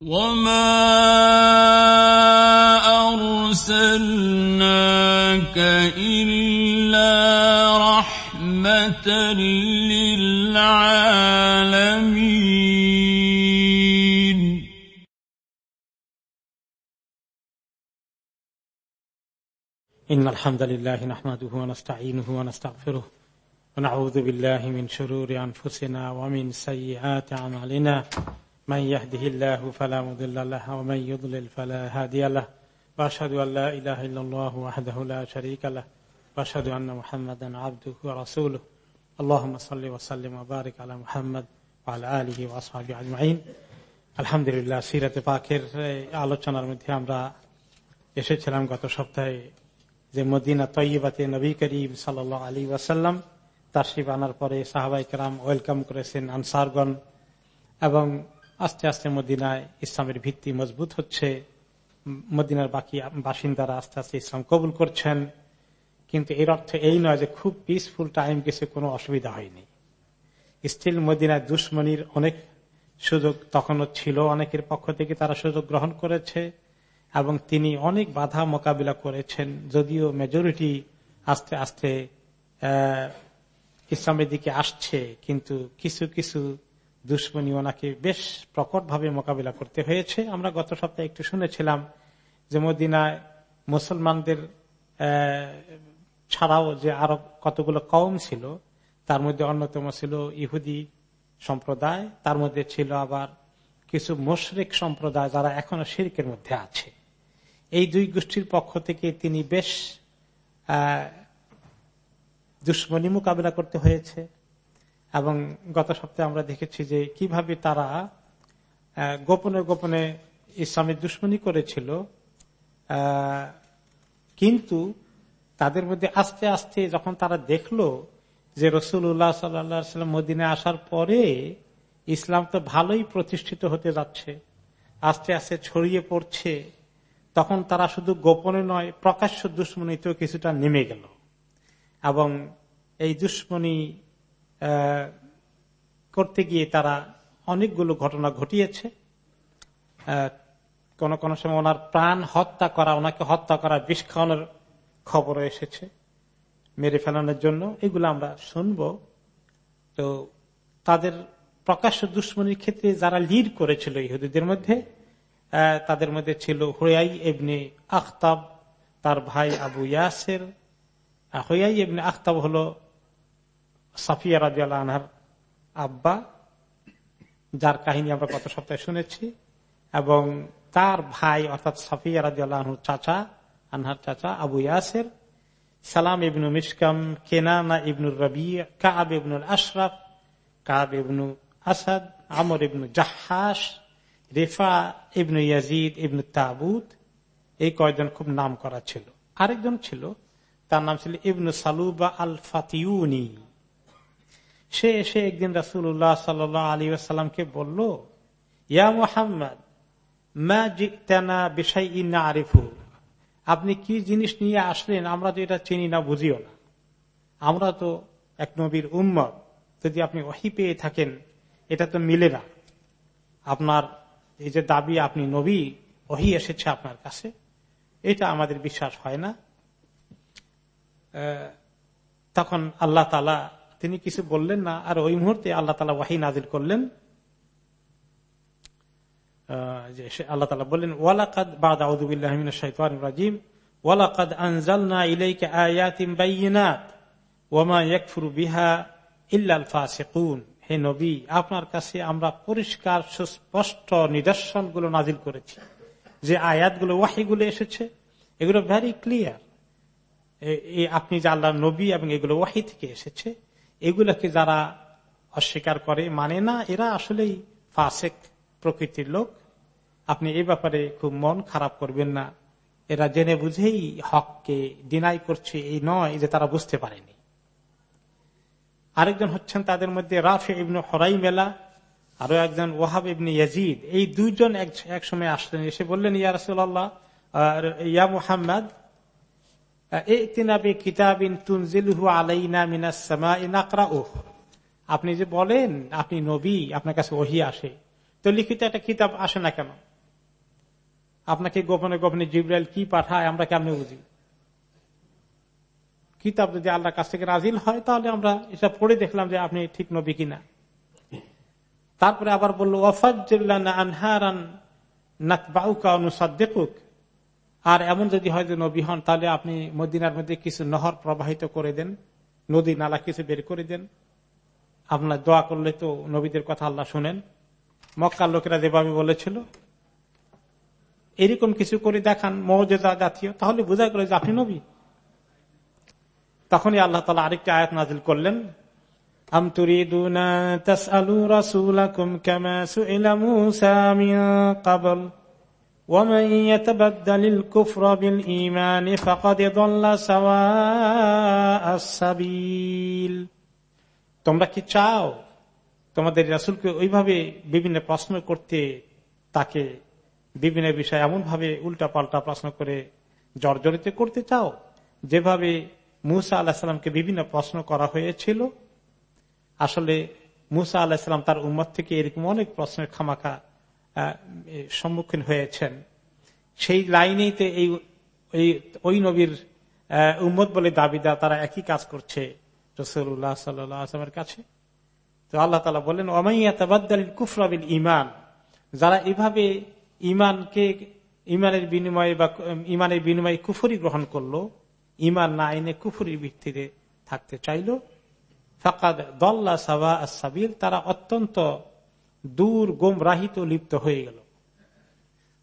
وما أرسلناك إلا رحمة للعالمين إن الحمد لله نحمده ونستعينه ونستغفره ونعوذ بالله من شرور أنفسنا ومن سيئات أعمالنا من يهده الله فلا مضل له ومن يضلل فلا هادي له واشهد ان لا اله الا الله وحده لا شريك له واشهد ان محمدا عبده ورسوله اللهم صل وسلم وبارك على محمد وعلى اله واصحابه اجمعين আলহামদুলিল্লাহ সিরাতে পাকের আলোচনার মধ্যে আমরা এসেছিলাম গত সপ্তাহে যে মদিনা তৈবাতে নবী করিম সাল আলী ওয়াসাল্লাম তার শিব আনার পরে সাহাবাইকরাম ওয়েলকাম করেছেন আনসারগণ এবং আস্তে আস্তে মদিনায় ইসলামের ভিত্তি মজবুত হচ্ছে। মদিনার বাকি বাসিন্দারা আস্তে আস্তে ইসলাম কবুল করছেন। কিন্তু এর অর্থ এই নয় যে খুব পিসফুল টাইম গেছে, কোনো অসুবিধা হয়নি। স্টিল মদিনায় দুশ্মনির অনেক সুযোগ তখনও ছিল, অনেকের পক্ষ থেকে তারা সুযোগ গ্রহণ করেছে এবং তিনি অনেক বাধা মোকাবিলা করেছেন। যদিও মেজরিটি আস্তে আস্তে ইসলামের দিকে আসছে, কিন্তু কিছু কিছু দুশ্মনী ওনাকে বেশ প্রকটভাবে মোকাবিলা করতে হয়েছে। আমরা গত সপ্তাহে একটু শুনেছিলাম যে মদিনায় মুসলমানদের ছাড়াও যে আরও কতগুলো কম ছিল, তার মধ্যে অন্যতম ছিল ইহুদি সম্প্রদায়, তার মধ্যে ছিল আবার কিছু মোশরেক সম্প্রদায় যারা এখনও শিরকের মধ্যে আছে। এই দুই গোষ্ঠীর পক্ষ থেকে তিনি বেশ আহ দুশ্মনী মোকাবিলা করতে হয়েছে। এবং গত সপ্তাহে আমরা দেখেছি যে কীভাবে তারা গোপনে গোপনে ইসলামের দুশ্মনী করেছিল কিন্তু তাদের মধ্যে আস্তে আস্তে যখন তারা দেখল যে রসুল্লাহ সাল্লাম মদিনে আসার পরে ইসলাম তো ভালোই প্রতিষ্ঠিত হতে যাচ্ছে, আস্তে আস্তে ছড়িয়ে পড়ছে, তখন তারা শুধু গোপনে নয়, প্রকাশ্য দুশ্মনীতেও কিছুটা নেমে গেল। এবং এই দুশ্মনী করতে গিয়ে তারা অনেকগুলো ঘটনা ঘটিয়েছে। কোন কোন সময় ওনার প্রাণ হত্যা করা, ওনাকে হত্যা করা বিষ খাওয়ানোর খবর এসেছে মেরে ফেলানোর জন্য। এগুলো আমরা শুনব। তো তাদের প্রকাশ্য দুশ্মনীর ক্ষেত্রে যারা লিড করেছিল ইহুদিদের মধ্যে তাদের মধ্যে ছিল হুয়াই এবনে আখতাব, তার ভাই আবু ইয়াসের। হুয়াই এবনে আখতাব হল সাফিয়া রাজি আনহার আব্বা, যার কাহিনী আমরা গত সপ্তাহে শুনেছি, এবং তার ভাই, অর্থাৎ সাফিয়া রাজি আল্লাহর চাচা, আনহার চাচা আবু ইয়াসের, সালাম ইবনু মিসকাম কেনানা ইবনুর রবি, কাব ইবনুল আশরাফ, কাব ইবনু আসাদ, আমর ইবনু জাহাস রেফা ইবনু ইয়াজিদ ইবনু তাবুদ এই কয়েকজন খুব নাম করা ছিল। আরেকজন ছিল, তার নাম ছিল ইবনু সালুবা আল ফাতিউনি সে এসে একদিন রাসুল্লাহ সাল আলী আসাল্লামকে বলল, ইয়া মোহাম্মদ, মা জিতানা বিষয় ইন্না আরিফু আপনি কি জিনিস নিয়ে আসলেন? আমরা তো এটা চিনি না, বুঝিও না। আমরা তো এক নবীর উম্মত। যদি আপনি ওহি পেয়ে থাকেন, এটা তো মিলে না। আপনার এই যে দাবি, আপনি নবী, ওহি এসেছে আপনার কাছে। এটা আমাদের বিশ্বাস হয় না। তখন আল্লাহ তালা তিনি কিছু বললেন না, আর ওই মুহূর্তে আল্লাহ তালা ওয়াহি নাজিল করলেন। আল্লাহ তালা বললেন, ওয়ালাকাদ বাদ ওয়ালাকাদ আনজালনা ইলাইকা আয়াতিম বাইয়িনাত ওয়ামা ইয়াকফুরু বিহা ইল্লাল ফাসিকুন। হে নবী, আপনার কাছে আমরা পরিষ্কার, সুস্পষ্ট নিদর্শনগুলো নাজিল করেছি। যে আয়াতগুলো, ওয়াহিগুলো এসেছে, এগুলো ভেরি ক্লিয়ার আপনি যে আল্লাহ নবী এবং এগুলো ওয়াহি থেকে এসেছে এগুলোকে যারা অস্বীকার করে মানে না, এরা আসলেই ফাসেক প্রকৃতির লোক। আপনি এই ব্যাপারে খুব মন খারাপ করবেন না। এরা জেনে বুঝেই হককে ডিনাই করছে, এই নয় যে তারা বুঝতে পারেনি। আরেকজন হচ্ছেন তাদের মধ্যে রাফে ইবনু হরাই মেলা আরও একজন ওয়াহাব ইবনে ইয়াজিদ। এই দুইজন এক সময় আসলেন, এসে বললেন, ইয়া রসুল্লাহ ইয়া মুহাম্মদ আপনি যে বলেন, আপনি নবী, আপনার কাছে ওহি আসে। তো লিখিত একটা কিতাব আসে না কেন? আপনাকে গোপনে গোপনে জিব্রাইল কি পাঠায়, আমরা কেমন বুঝি? কিতাব যদি আল্লাহর কাছ থেকে রাজিল হয়, তাহলে আমরা এটা পড়ে দেখলাম যে আপনি ঠিক নবী কিনা। তারপরে আবার বলল আনহারান আর এমন যদি হয় যে নবী হন, তাহলে আপনি মদিনার মধ্যে কিছু নহর প্রবাহিত করে দেন, নদী নালা কিছু বের করে দেন। আপনার দোয়া করলে তো নবীদের কথা আল্লাহ শুনেন। মক্কার লোকেরা যেভাবে বলেছিল, এরকম কিছু করে দেখান মর্যাদা জাতীয়, তাহলে বোঝা গেল যে আপনি নবী। তখনই আল্লাহ তালা আরেকটি আয়াত নাজিল করলেন, আম তুরিদুনা ومن يتبدل الكفر بالإيمان فقد ضل سواء السبيل তোমরা কি চাও তোমাদের রাসুলকে ওইভাবে বিভিন্ন প্রশ্ন করতে তাকে বিভিন্ন বিষয় এমন ভাবে উল্টা পাল্টা প্রশ্ন করে জর্জরিত করতে চাও যেভাবে মুসা আল্লাহামকে বিভিন্ন প্রশ্ন করা হয়েছিল আসলে মুসা আল্লাহাম তার উম্মত থেকে এরকম অনেক প্রশ্নের খামাখা সম্মুখীন হয়েছেন। সেই লাইনেই এই ওই নবীর উম্মত বলে দাবিদা তারা একই কাজ করছে রসুল্লাহ সাল্লামের কাছে। তো আল্লাহ তালা বললেন অমাইয়া তাবাদ্দাল কুফরাবিল ইমান যারা এভাবে ইমানকে ইমানের বিনিময়ে বা ইমানের বিনিময়ে কুফরি গ্রহণ করল ইমান না এনে কুফুরির ভিত্তিতে থাকতে চাইল, ফাকাদ দল্লা সাবা সাবিল, তারা অত্যন্ত দূর গোমরাহিত লিপ্ত হয়ে গেল।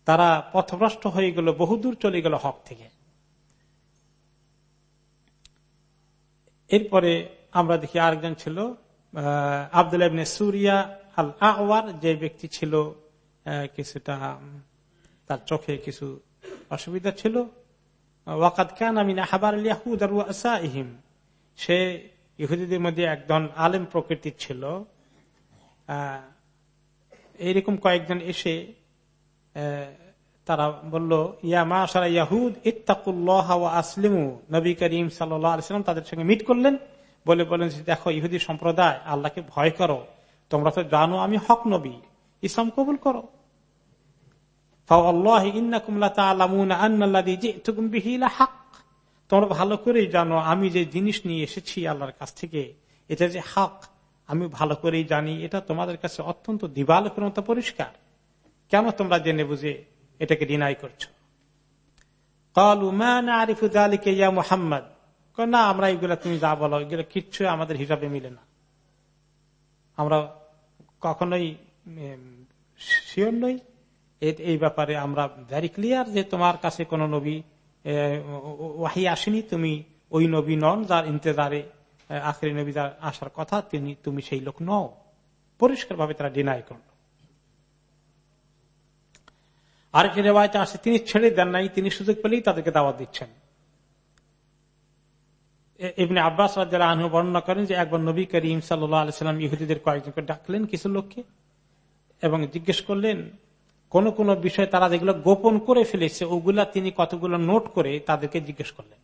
তারা পথভ্রষ্ট হয়ে গেল, বহুদূর চলে গেল হক থেকে। এরপরে আমরা দেখি আরেকজন ছিল আব্দুল সুরিয়া আল আওয়ার যে ব্যক্তি ছিল কিছুটা, তার চোখে কিছু অসুবিধা ছিল। ওয়াকাদ খান আমিন হাবার ইহিম সে ইহুদিদের মধ্যে একজন আলেম প্রকৃতির ছিল। এইরকম কয়েকজন এসে তারা বলল, ইয়া মা সারা ইয়াহুদ, ইত্তাকুল্লাহ আসলিমু। নবী করিম সাল্লাম তাদের সঙ্গে মিট করলেন। বলে বলেন দেখো, ইহুদি সম্প্রদায়, আল্লাহকে ভয় করো। তোমরা তো জানো আমি হক নবী। ইসলাম কবুল করো। তোমরা ভালো করেই জানো আমি যে জিনিস নিয়ে এসেছি আল্লাহর কাছ থেকে, এটা যে হক। আমি ভালো করেই জানি, এটা তোমাদের কাছে অত্যন্ত দিবালকের মতো পরিষ্কার। কেন তোমরা জেনে বুঝে এটাকে ডিনাই করছ? মোহাম্মদ। না, আমরা এগুলা তুমি যা বলো, এগুলো কিচ্ছু আমাদের হিসাবে মিলে না। আমরা কখনোই শিওর নই। এই ব্যাপারে আমরা ভেরি ক্লিয়ার যে তোমার কাছে কোন নবী ওয়াহি আসেনি, তুমি ওই নবী নন যার ইন্তজারে আখরি নবী আসার কথা, তিনি, তুমি সেই লোক নও। পরিষ্কার ভাবে তারা ডিনাই করল। আরেকটি রেওয়ায়তে আসে, তিনি ছেড়ে দেন নাই, তিনি সুযোগ পেলেই তাদেরকে দাওয়াত দিচ্ছেন। এমনি আব্বাস রাজ্জারা আনহু বর্ণনা করেন যে, একবার নবী করিম সাল্লাম ইহুদিদের কয়েকজনকে ডাকলেন কিছু লোককে এবং জিজ্ঞেস করলেন, কোন কোন বিষয় তারা যেগুলো গোপন করে ফেলেছে, ওগুলা তিনি কতগুলো নোট করে তাদেরকে জিজ্ঞেস করলেন।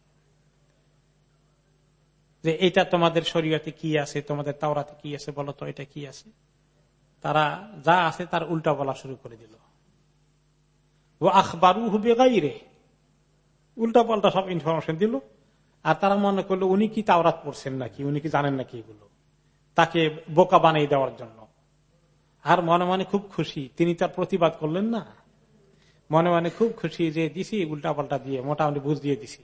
যে এটা তোমাদের শরীয়তে কি আছে, তোমাদের তাওরাতে কি আছে বলো তো, এটা কি আছে? তারা যা আছে তার উল্টা বলা শুরু করে দিল। ও আখবারু হুবে গাইরে উল্টা পাল্টা সব ইনফরমেশন দিল। আর তারা মনে করল, উনি কি তাওরাত পড়ছেন নাকি? উনি কি জানেন নাকি এগুলো? তাকে বোকা বানিয়ে দেওয়ার জন্য। আর মনে মনে খুব খুশি, তিনি তার প্রতিবাদ করলেন না। মনে মনে খুব খুশি যে দিছি, উল্টা পাল্টা দিয়ে, মোটামুটি বুঝ দিয়ে দিছি।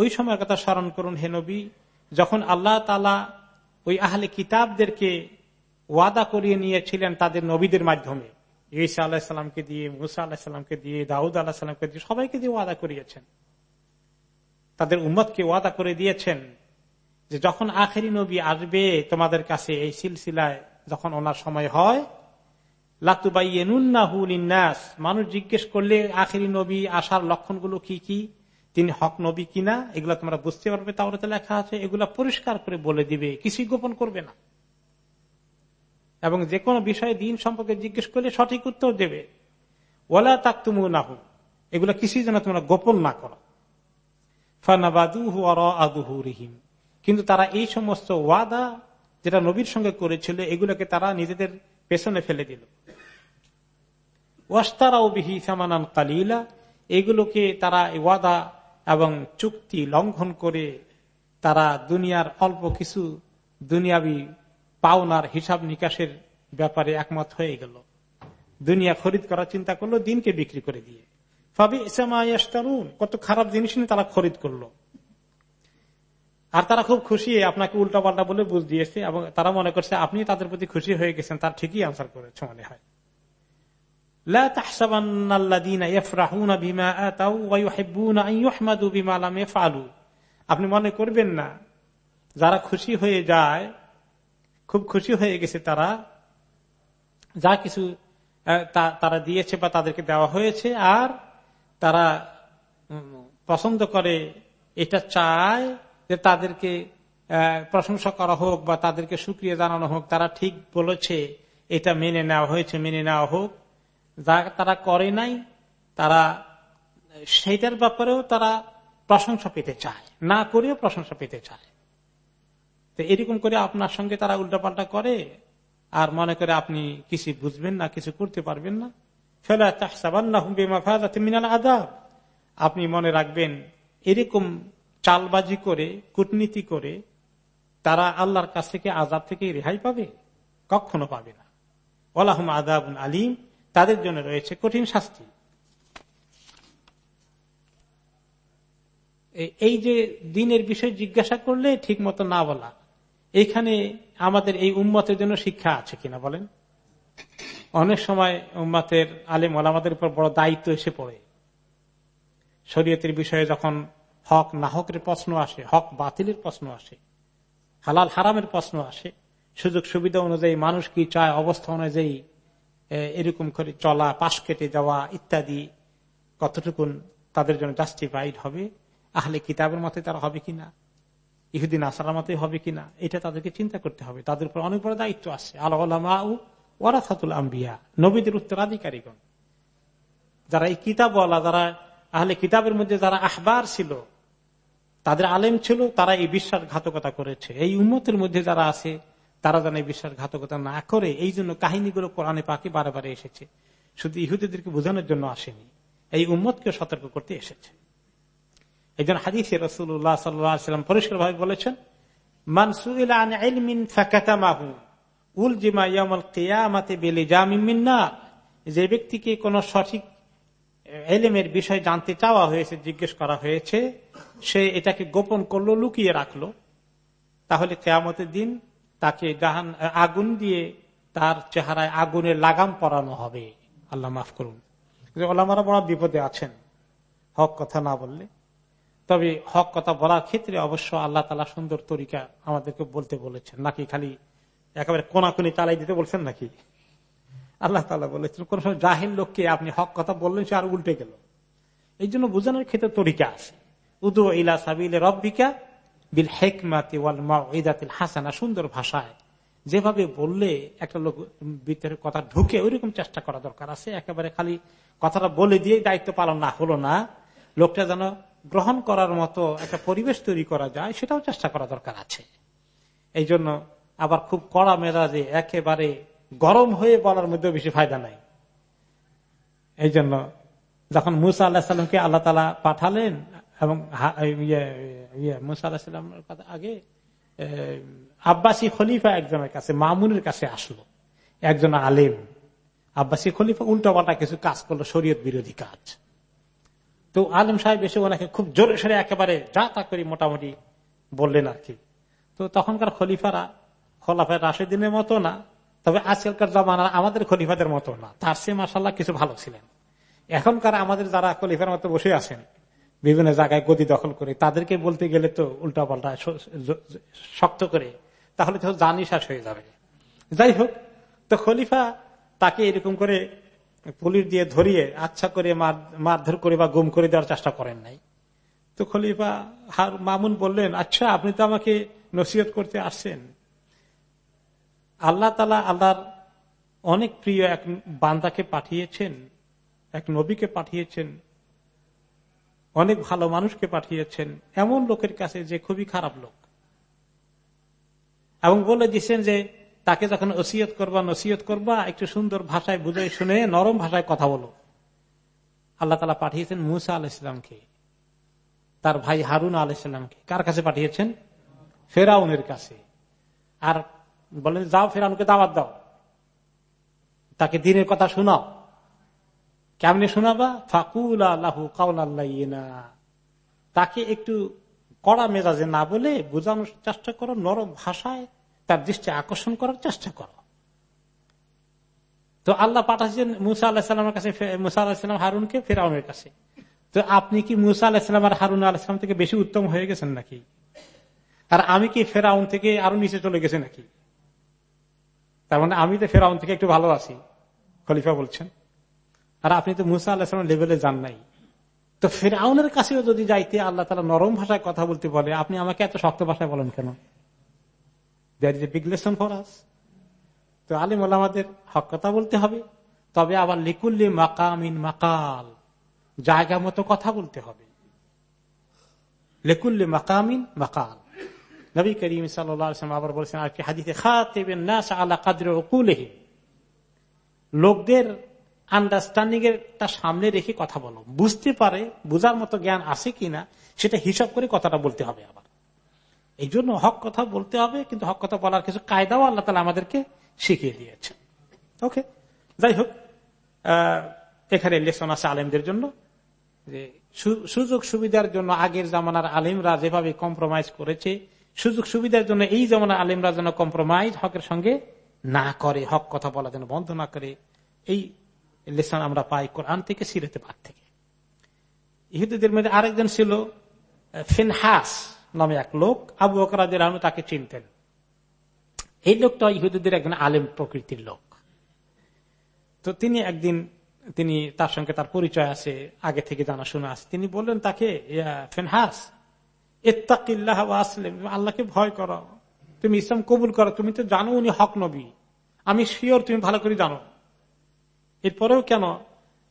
ওই সময়ের কথা স্মরণ করুন, হে নবী, যখন আল্লাহ তালা ওই আহলে কিতাবদেরকে ওয়াদা করিয়ে নিয়েছিলেন তাদের নবীদের মাধ্যমে, ঈসা আল্লাহ সাল্লামকে দিয়ে, মুসা আল্লাহ সাল্লামকে দিয়ে, দাউদ আল্লাহ সাল্লামকে দিয়ে, সবাইকে দিয়ে ওয়াদা করিয়েছেন। তাদের উম্মতকে ওয়াদা করে দিয়েছেন যে যখন আখেরি নবী আসবে তোমাদের কাছে এই সিলসিলায়, যখন ওনার সময় হয় লাতুবাইনাস মানুষ জিজ্ঞেস করলে আখেরি নবী আসার লক্ষণগুলো কি কি? তিনি হক নবী কিনা, এগুলা তোমরা বুঝতে পারবে তাহলে লেখা আছে, এগুলা পরিষ্কার করে বলে দিবে, কিছুই গোপন করবে না। এবং যে কোনো বিষয়ে দিন সম্পর্কে জিজ্ঞেস করলে সঠিক উত্তর দেবে। ওলা তাক তুমু না হু এগুলো কিছুই যেন তোমরা গোপন না করো। ফানাবাদু রিহিম কিন্তু তারা এই সমস্ত ওয়াদা যেটা নবীর সঙ্গে করেছিল, এগুলোকে তারা নিজেদের পেছনে ফেলে দিল। ওয়াস্তারাও বিহি সামানান কালিলা, এগুলোকে তারা ওয়াদা এবং চুক্তি লঙ্ঘন করে তারা দুনিয়ার অল্প কিছু দুনিয়াবি পাওনার হিসাব নিকাশের ব্যাপারে একমত হয়ে গেল। দুনিয়া খরিদ করার চিন্তা করল, দিনকে বিক্রি করে দিয়ে। ফাবি ইসামায়াস্তারুন কত খারাপ জিনিস নিয়ে তারা খরিদ করল। আর তারা খুব খুশি, আপনাকে উল্টা পাল্টা বলে বুঝ দিয়েছে এবং তারা মনে করছে, আপনি তাদের প্রতি খুশি হয়ে গেছেন, তার ঠিকই আনসার করেছে মনে হয়। আপনি মনে করবেন না, যারা খুশি হয়ে যায়, খুব খুশি হয়ে গেছে তারা, যা কিছু তারা দিয়েছে বা তাদেরকে দেওয়া হয়েছে, আর তারা পছন্দ করে, এটা চায় যে তাদেরকে প্রশংসা করা হোক বা তাদেরকে সুক্রিয়া জানানো হোক, তারা ঠিক বলেছে, এটা মেনে নেওয়া হয়েছে, মেনে নেওয়া হোক। যা তারা করে নাই, তারা, সেইটার ব্যাপারেও তারা প্রশংসা পেতে চায়। না করেও প্রশংসা পেতে চায়। তো এরকম করে আপনার সঙ্গে তারা উল্টাপাল্টা করে, আর মনে করে আপনি কিছু বুঝবেন না, কিছু করতে পারবেন না। আদাব আপনি মনে রাখবেন, এরকম চালবাজি করে, কূটনীতি করে, তারা আল্লাহর কাছ থেকে আজাব থেকে রেহাই পাবে? কখনো পাবে না। আদাব আলিম। তাদের জন্য রয়েছে কঠিন শাস্তি। এই যে দিনের বিষয় জিজ্ঞাসা করলে ঠিক মতো না বলা এখানে আমাদের এই উম্মতের জন্য শিক্ষা আছে কিনা বলেন? অনেক সময় উম্মাতের আলেম আমাদের উপর বড় দায়িত্ব এসে পড়ে। শরীয়তের বিষয়ে যখন হক না হকের প্রশ্ন আসে, হক বাতিলের প্রশ্ন আসে, হালাল হারামের প্রশ্ন আসে, সুযোগ সুবিধা অনুযায়ী মানুষ কি চায়, অবস্থা অনুযায়ী এরকম করে চলা, পাশ কেটে যাওয়া ইত্যাদি কতটুকুন তাদের জন্য জাস্টিফাইড হবে? আহলে কিতাবের মতে তারা হবে কিনা? ইহুদিন আসার মতে হবে কিনা? এটা তাদেরকে চিন্তা করতে হবে। তাদের উপর অনেক বড় দায়িত্ব আছে। আল্লাহ আম্বিয়া, নবীদের উত্তরাধিকারীগণ। যারা এই কিতাব যারা আহলে কিতাবের মধ্যে যারা আহবার ছিল, তাদের আলেম ছিল, তারা এই বিশ্বাসঘাতকতা করেছে। এই উন্মতের মধ্যে যারা আছে তারা যেন বিশ্বাসঘাতকতা না করে, এই জন্য কাহিনীগুলো কোরআনে পাকে বারে বারে এসেছে। শুধু ইহুদিদেরকে বোঝানোর জন্য আসেনি, এই উম্মতকে সতর্ক করতে এসেছে। এই জন্য হাদিসে রসুল্লাহ সাল্লাম পরিষ্কার ভাবে বলেছেন যে ব্যক্তিকে কোন সঠিক এলেমের বিষয় জানতে চাওয়া হয়েছে, জিজ্ঞেস করা হয়েছে, সে এটাকে গোপন করল, লুকিয়ে রাখল। তাহলে কেয়ামতের দিন তাকে জাহান আগুন দিয়ে তার চেহারায় আগুনের লাগাম পরানো হবে। আল্লাহ মাফ করুন। ওলামারা বড় বিপদে আছেন, হক কথা না বললে। তবে হক কথা বলার ক্ষেত্রে অবশ্য আল্লাহ তালা সুন্দর তরিকা আমাদেরকে বলতে বলেছেন। নাকি খালি একেবারে কোনাকুনি চালাই দিতে বলছেন নাকি? আল্লাহ তালা বলেছেন, কোন সময় জাহিল লোককে আপনি হক কথা বললেন, সে আর উল্টে গেল। এই জন্য বোঝানোর ক্ষেত্রে তরিকা আছে। উদু ইলা সাবিল রব্বিকা বিল হেকমাতি হাসানা, সুন্দর ভাষায়। যেভাবে বললে একটা লোক ভিতরে কথা ঢুকে, ওইরকম চেষ্টা করা দরকার আছে। একেবারে খালি কথাটা বলে দিয়ে দায়িত্ব পালন না হলো না। লোকটা যেন গ্রহণ করার মতো একটা পরিবেশ তৈরি করা যায়, সেটাও চেষ্টা করা দরকার আছে। এই জন্য আবার খুব কড়া মেজাজে একেবারে গরম হয়ে বলার মধ্যে বেশি ফায়দা নাই। এই জন্য যখন মুসা আল্লাহ সাল্লামকে আল্লাহ তালা পাঠালেন এবং ইয়ে, ইয়ে, কথা আগে আব্বাসী খলিফা একজনের কাছে মামুনের কাছে আসলো। একজন আলেম। আব্বাসী খলিফা উল্টো পাল্টা কিছু কাজ করল শরীয়ত বিরোধী কাজ। তো আলম সাহেব এসে ওনাকে খুব জোরে সরে একেবারে যা তা করি মোটামুটি বললেন আর কি। তো তখনকার খলিফারা খোলাফায় রাশেদিনের মতো না তবে আজকালকার জমানা আমাদের খলিফাদের মতো না। তার সে মাসাল্লাহ কিছু ভালো ছিলেন। এখনকার আমাদের যারা খলিফার মতো বসে আছেন বিভিন্ন জায়গায় গদি দখল করে, তাদেরকে বলতে গেলে তো উল্টা পাল্টা শক্ত করে, তাহলে তো জানি হয়ে যাবে। যাই হোক, তো খলিফা তাকে এরকম করে পুলিশ দিয়ে ধরিয়ে আচ্ছা করে মারধর করে বা গুম করে দেওয়ার চেষ্টা করেন নাই। তো খলিফা হার, মামুন বললেন আচ্ছা আপনি তো আমাকে নসিহত করতে আসছেন। আল্লাহ তালা আল্লাহর অনেক প্রিয় এক বান্দাকে পাঠিয়েছেন, এক নবীকে পাঠিয়েছেন অনেক ভালো মানুষকে পাঠিয়েছেন, এমন লোকের কাছে যে খুবই খারাপ লোক। এবং বলে দিচ্ছেন যে, তাকে যখন ওসিয়ত করবা, নসিয়ত করবা, একটু সুন্দর ভাষায় বুঝে শুনে, নরম ভাষায় কথা বলো। আল্লাহ তালা পাঠিয়েছেন মুসা আল ইসলামকে তার ভাই হারুন আল ইসলামকে কার কাছে পাঠিয়েছেন? ফেরাউনের কাছে। আর বলেন, যাও ফেরাউনকে দাওয়াত দাও। তাকে দিনের কথা শোনাও। কেমনে শোনাবা? ফাকুল আল্লাহু কাউল আল্লাহ তাকে একটু কড়া মেজাজে না বলে বোঝানোর চেষ্টা করো, নরম ভাষায় তার দৃষ্টি আকর্ষণ করার চেষ্টা করো। তো আল্লাহ পাঠাচ্ছেন মুসা আল্লাহামের কাছে মুসা আল্লাহাম হারুনকে ফেরাউনের কাছে। তো আপনি কি মুসা আল্লাহাম আর হারুন আল্লাহাম থেকে বেশি উত্তম হয়ে গেছেন নাকি? আর আমি কি ফেরাউন থেকে আরও নিচে চলে গেছে নাকি? তার মানে আমি তো ফেরাউন থেকে একটু ভালো আছি, খলিফা বলছেন। আর আপনি তো মুসা আল্লাহাম লেভেলে যান নাই। তো ফেরাউনের কাছেও যদি যাইতে আল্লাহ তালা নরম ভাষায় কথা বলতে বলে, আপনি আমাকে এত শক্ত ভাষায় বলেন কেন? That big lesson for us তো আলিম আমাদের হক কথা বলতে হবে, তবে আবার লিকুল্লি মাকামিন মাকাল, জায়গা মতো কথা বলতে হবে। লেকুল্লি মাকামিন মাকাল। নবী করিম সাল্লাম আবার বলছেন, আর কি হাদিতে খাতেবেন না আল্লাহ কাদের লোকদের আন্ডারস্ট্যান্ডিং এর সামনে রেখে কথা বলো। বুঝতে পারে, বুঝার মতো জ্ঞান আছে কিনা, সেটা হিসাব করে কথাটা বলতে হবে আবার। এই জন্য হক কথা বলতে হবে, কিন্তু হক কথা বলার কিছু কায়দাও আল্লাহ তালা আমাদেরকে শিখিয়ে দিয়েছে ওকে? যাই হোক এখানে লেসন আছে আলেমদের জন্য। যে সুযোগ সুবিধার জন্য আগের জামানার আলিমরা যেভাবে কম্প্রোমাইজ করেছে, সুযোগ সুবিধার জন্য এই জামানার আলিমরা যেন কম্প্রোমাইজ হকের সঙ্গে না করে, হক কথা বলা যেন বন্ধ না করে, এই লেসন আমরা পাই কোরআন থেকে, সিরেতে পার থেকে। ইহুদিদের মধ্যে আরেকজন ছিল ফিনহাস নামে এক লোক, আবু বকরাদের তাকে চিনতেন। এই লোকটা ইহুদিদের একজন আলেম প্রকৃতির লোক। তো তিনি একদিন, তিনি তার সঙ্গে তার পরিচয় আছে, আগে থেকে জানা জানাশোনা আছে। তিনি বললেন তাকে ফেনহাস আসলেম আল্লাহকে ভয় করো। তুমি ইসলাম কবুল করো, তুমি তো জানো উনি হক নবী। আমি শিওর তুমি ভালো করে জানো। এরপরেও কেন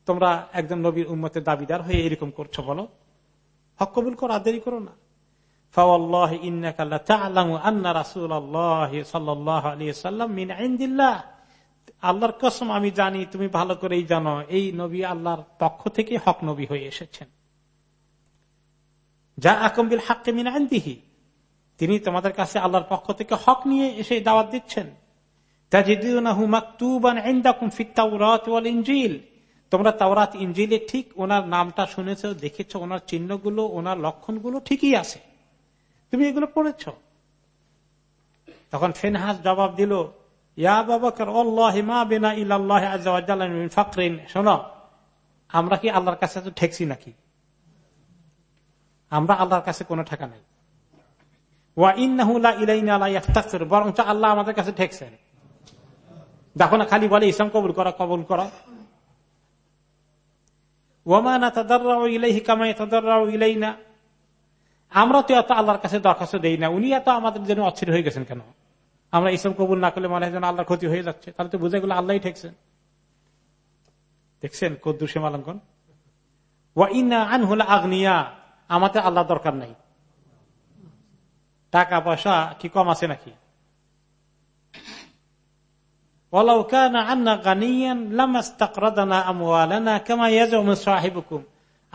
তোমরা একজন নবীর উন্মতের দাবিদার হয়ে এরকম করছ বলো? হক কবুল করো, আর দেরি করো না। আল্লাহর কসম, আমি জানি তুমি ভালো করেই জানো, এই নবী আল্লাহর পক্ষ থেকে হক নবী হয়ে এসেছেন। যা আকম্বিল হাক্কে মিন আইন্দিহি তিনি তোমাদের কাছে আল্লাহর পক্ষ থেকে হক নিয়ে এসে দাওয়াত দিচ্ছেন। তোমরা তাওরাত ইঞ্জিলে ঠিক ওনার নামটা শুনেছ, দেখেছ, ওনার চিহ্নগুলো, ওনার লক্ষণগুলো ঠিকই আছে। তুমি এগুলো পড়েছ? তখন ফেনহাস জবাব দিল শোনো, আমরা কি আল্লাহর কাছে তো ঠেকছি নাকি? আমরা আল্লাহর কাছে কোনো ঠেকা নেই। ওয়া ইন্নাহুলা ইলাইনা বরং আল্লাহ আমাদের কাছে ঠেকছেন। দেখো না খালি বলে ইসলাম কবুল করা কবুল করা। আমরা তো এত আল্লাহর কাছে দরখাস্ত দেই না। উনি এত আমাদের জন্য অস্থির হয়ে গেছেন কেন? আমরা ইসলাম কবুল না করলে মনে হয় আল্লাহর ক্ষতি হয়ে যাচ্ছে। তাহলে তো বুঝে গেলো আল্লাহ ঠেকছেন। দেখছেন কদ্দুর সীমালঙ্কন আনহুল আগ্নিয়া। আমাদের আল্লাহ দরকার নাই। টাকা পয়সা কি কম আছে নাকি?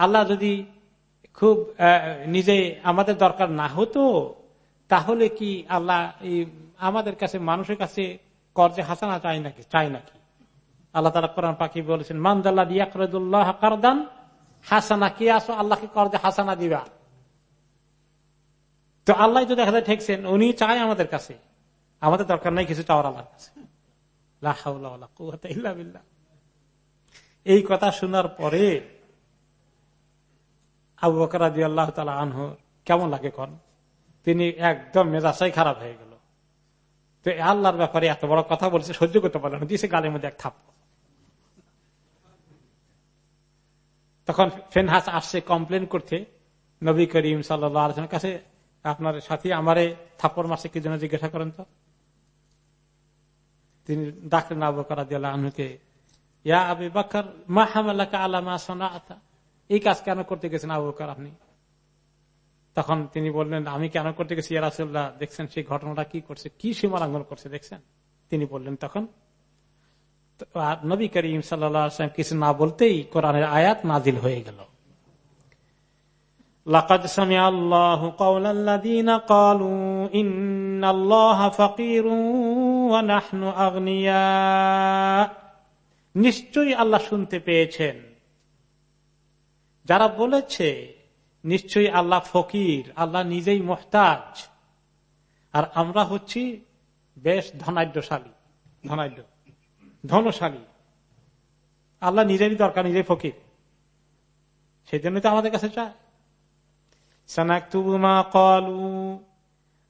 আল্লাহ যদি খুব নিজে আমাদের দরকার না হতো, তাহলে কি আল্লাহ আমাদের কাছে, মানুষের কাছে কর্জে হাসানা চাই নাকি চাই নাকি? আল্লাহ তালা কোরআন পাখি বলেছেন মানদাল্লাহ ইয়াকরদুল্লাহ কারদান, হাসানা কি আসো আল্লাহকে কর্জে হাসানা দিবা। তো আল্লাহ তো দেখা যায় ঠেকছেন উনি চায় আমাদের কাছে। আমাদের দরকার নাই কিছু চাওয়ার আল্লাহর কাছে। এই কথা শোনার পরে আবু বকরাদি আল্লাহ তালা আনহ কেমন লাগে কন? তিনি একদম মেজাসাই খারাপ হয়ে গেল। তো আল্লাহর ব্যাপারে এত বড় কথা বলছে, সহ্য করতে পারল না দিয়েছে গালের মধ্যে এক থাপ তখন ফেনহাস আসছে, কমপ্লেন করছে, নবী করিম সাল্লাম কাছে, আপনার সাথী আমারে থাপ্পড় মাসে কি জন্য জিজ্ঞাসা করেন তো? তিনি ডাক্তার আবু করা দিয়াল আনুকে ইয়া আবি বাকর মা হামালাকা আলামা সোনা এই কাজ কেন করতে গেছেন আবু বকর আপনি তখন তিনি বললেন আমি কেন করতে গেছি ইয়ারাসুল্লাহ দেখছেন সেই ঘটনাটা কি করছে কি সীমালঙ্ঘন করছে দেখছেন তিনি বললেন তখন নবী করিম সাল্লাম কিছু না বলতেই কোরআনের আয়াত নাজিল হয়ে গেল لقد سمع الله قول الذين قالوا إن الله فقير নিশ্চয়ই আল্লাহ শুনতে পেয়েছেন। যারা বলেছে, নিশ্চয়ই আল্লাহ ফকির, আল্লাহ নিজেই মোহতাজ। আর আমরা হচ্ছি বেশ ধনাঢ্যশালী, ধনাঢ্য, ধনশালী। আল্লাহ নিজেরই দরকার, নিজেই ফকির। সেই জন্য তো আমাদের কাছে চায়। সানাক্তুমা কলু।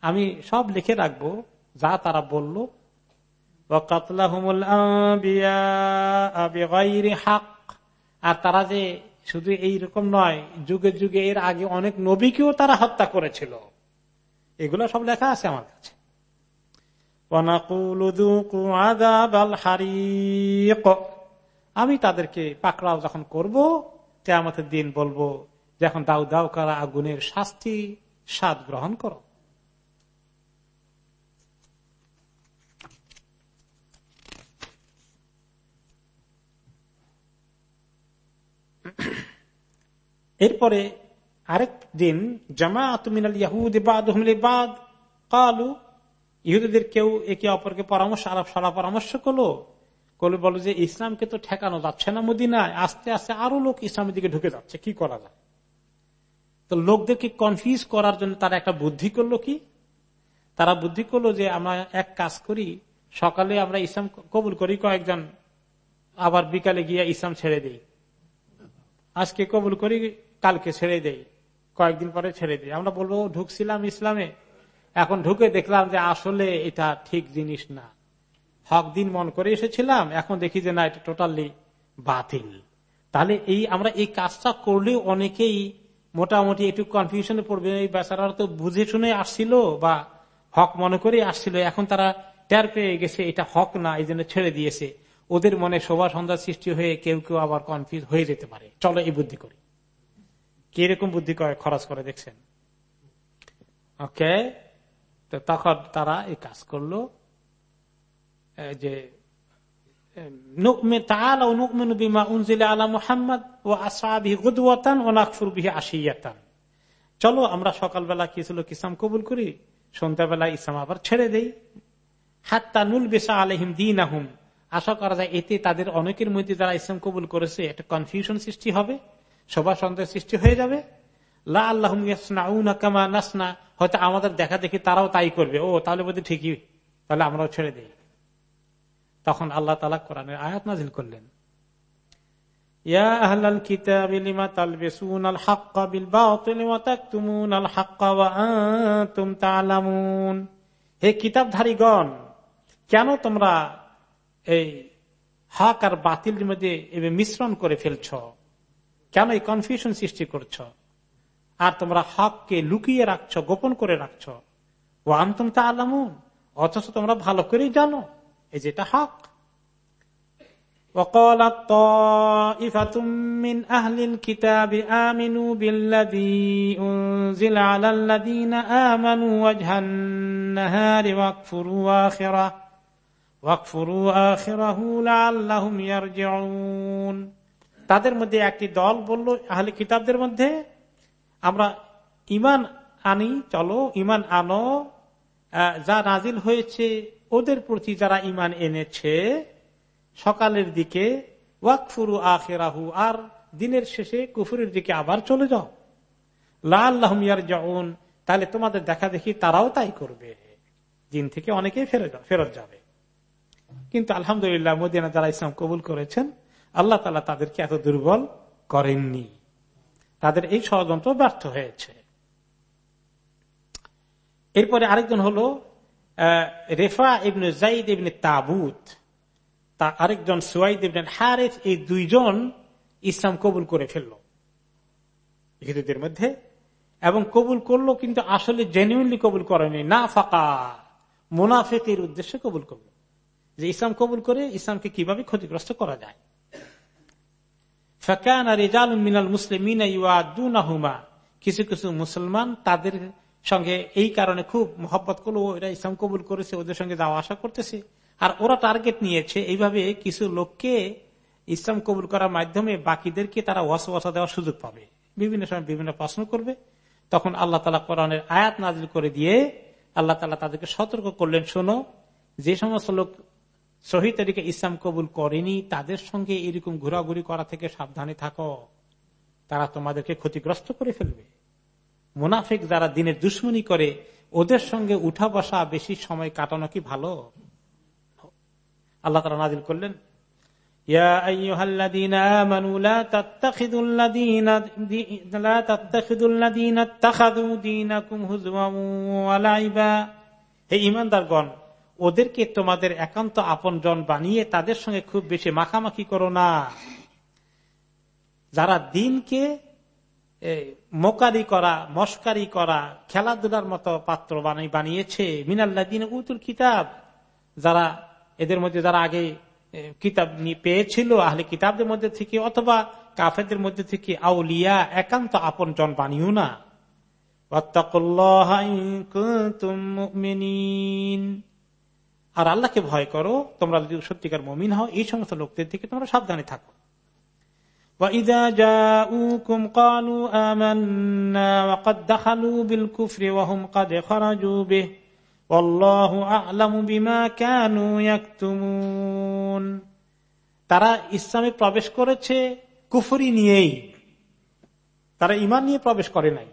আমি সব লিখে রাখব, যা তারা বলল আর তারা যে শুধু এই রকম নয়, যুগে যুগে এর আগে অনেক নবীকেও তারা হত্যা করেছিল। এগুলো সব লেখা আছে আমার কাছে। আমি তাদেরকে পাকড়াও যখন করব কেমতের দিন বলব, যখন দাউ দাউ করা আগুনের শাস্তি, স্বাদ গ্রহণ করো। এরপরে আরেক দিন জামাত মিনাল ইয়াহুদ কালু, ইহুদিদের কেউ একে অপরকে পরামর্শ আরব সারা পরামর্শ করল। করলে বলো যে, ইসলামকে তো ঠেকানো যাচ্ছে না মদিনায়, আস্তে আস্তে আরও লোক ইসলামের দিকে ঢুকে যাচ্ছে, কি করা যায়? তো লোকদেরকে কনফিউজ করার জন্য তারা একটা বুদ্ধি করল কি? তারা বুদ্ধি করল যে, আমরা এক কাজ করি, সকালে আমরা ইসলাম কবুল করি কয়েকজন, আবার বিকালে গিয়ে ইসলাম ছেড়ে দিই। আজকে কবুল করি, কালকে ছেড়ে দেই, কয়েকদিন পরে ছেড়ে দিই। আমরা বলব, ঢুকছিলাম ইসলামে, এখন ঢুকে দেখলাম যে আসলে এটা ঠিক জিনিস না। হক দিন মন করে এসেছিলাম, এখন দেখি যে না, এটা টোটালি বাতিল। তাহলে এই, আমরা এই কাজটা করলেও অনেকেই মোটামুটি একটু কনফিউশনে পড়বে, এই বেচারা তো বুঝে শুনে আসছিল বা হক মনে করে আসছিল, এখন তারা টের পেয়ে গেছে, এটা হক না, এই জন্য ছেড়ে দিয়েছে। ওদের মনে শোভা সন্ধ্যা সৃষ্টি হয়ে কেউ কেউ আবার কনফিউজ হয়ে যেতে পারে। চলো এই বুদ্ধি করি। কীরকম বুদ্ধি করে খরচ করে, দেখছেন? ওকে? তখন তারা এই কাজ করল। যে চলো আমরা সকালবেলা কি ছিল কিসাম কবুল করি সন্ধ্যাবেলা ইসলাম আবার ছেড়ে দেই। হাত্তা নুল বেসা আলহিম দিন আশা করা যায় এতে তাদের অনেকের মধ্যে যারা ইসলাম কবুল করেছে, একটা কনফিউশন সৃষ্টি হবে সবার সন্দেহ সৃষ্টি হয়ে যাবে। লা আল্লাহ নাসনা, হয়তো আমাদের দেখা দেখি তারাও তাই করবে। ও, তাহলে বোধ ঠিকই, তাহলে আমরাও ছেড়ে দিই। তখন আল্লাহ তালা কোরআনের আয়াত নাজিল করলেন। হে কিতাবধারীগণ, কেন তোমরা এই হক আর বাতিলের মধ্যে মিশ্রণ করে ফেলছ কেন এই কনফিউশন সৃষ্টি করছ আর তোমরা হককে লুকিয়ে রাখছ গোপন করে রাখছ ও আন্তম তা আলামুন অথচ তোমরা ভালো করেই জানো এই যেটা হক وقالت طائفة من أهل الكتاب آمنوا بالذي أنزل على الذين آمنوا وجه النهار واكفروا آخره তাদের মধ্যে একটি দল বলল, আহলে কিতাবদের মধ্যে আমরা ইমান আনি, চলো ইমান আনো যা নাজিল হয়েছে ওদের প্রতি যারা ইমান এনেছে, সকালের দিকে ওয়াকফুরু আখেরাহু, আর দিনের শেষে কুফুরের দিকে আবার চলে যাও। লাল্লাহমিয়ার জাউন তাহলে তোমাদের দেখা দেখি তারাও তাই করবে। দিন থেকে অনেকেই ফেরত যাবে। কিন্তু আলহামদুলিল্লাহ মোদিনা যারা ইসলাম কবুল করেছেন, আল্লাহ তালা তাদেরকে এত দুর্বল করেননি। তাদের এই ষড়যন্ত্র ব্যর্থ হয়েছে। এরপরে আরেকজন হল রেফা ইবনে জাইদ ইবনে তাবুত। তা আরেকজন সুয়াইদ ইবনে হারেফ এই দুইজন ইসলাম কবুল করে ফেলল ইহুদিদের মধ্যে এবং কবুল করল কিন্তু আসলে জেনুইনলি কবুল করেনি না ফাঁকা মুনাফেকের উদ্দেশ্যে কবুল করল। যে ইসলাম কবুল করে ইসলামকে কীভাবে ক্ষতিগ্রস্ত করা যায়। কিছু কিছু মুসলমান তাদের সঙ্গে এই কারণে খুব মহব্বত করল এরা ইসলাম কবুল করেছে, ওদের সঙ্গে যাওয়া করতেছে। আর ওরা টার্গেট নিয়েছে এইভাবে কিছু লোককে ইসলাম কবুল করার মাধ্যমে বাকিদেরকে তারা ওয়াসা দেওয়ার সুযোগ পাবে। বিভিন্ন সময় বিভিন্ন প্রশ্ন করবে। তখন আল্লাহ তালা কোরআনের আয়াত নাজিল করে দিয়ে আল্লাহ তালা তাদেরকে সতর্ক করলেন। শোনো, যে সমস্ত লোক সহি তরিকে ইসলাম কবুল করেনি, তাদের সঙ্গে এরকম ঘোরাঘুরি করা থেকে সাবধানে থাকো। তারা তোমাদেরকে ক্ষতিগ্রস্ত করে ফেলবে। মুনাফিক যারা দিনের দুশ্মনী করে, ওদের সঙ্গে উঠা বসা বেশি সময় কাটানো কি ভালো? আল্লাহ তারা নাজিল করলেন ইমানদারগণ ওদেরকে তোমাদের একান্ত আপন জন বানিয়ে তাদের সঙ্গে খুব বেশি মাখামাখি করো না। যারা দিনকে মোকারি করা, মস্কারি করা, খেলাধুলার মতো পাত্র বানাই বানিয়েছে মিনাল্লা দিন উতুল কিতাব। যারা এদের মধ্যে, যারা আগে কিতাব পেয়েছিল, আহলে কিতাবদের মধ্যে থেকে, অথবা কাফেদের মধ্যে থেকে, আউলিয়া একান্ত আপন জন বানিও না। আর আল্লাহকে ভয় করো, তোমরা যদি সত্যিকার মমিন হও, এই সমস্ত লোকদের থেকে তোমরা সাবধানে থাকো। তারা ইসলামে প্রবেশ করেছে কুফরি নিয়েই। তারা ইমান নিয়ে প্রবেশ করে নাই।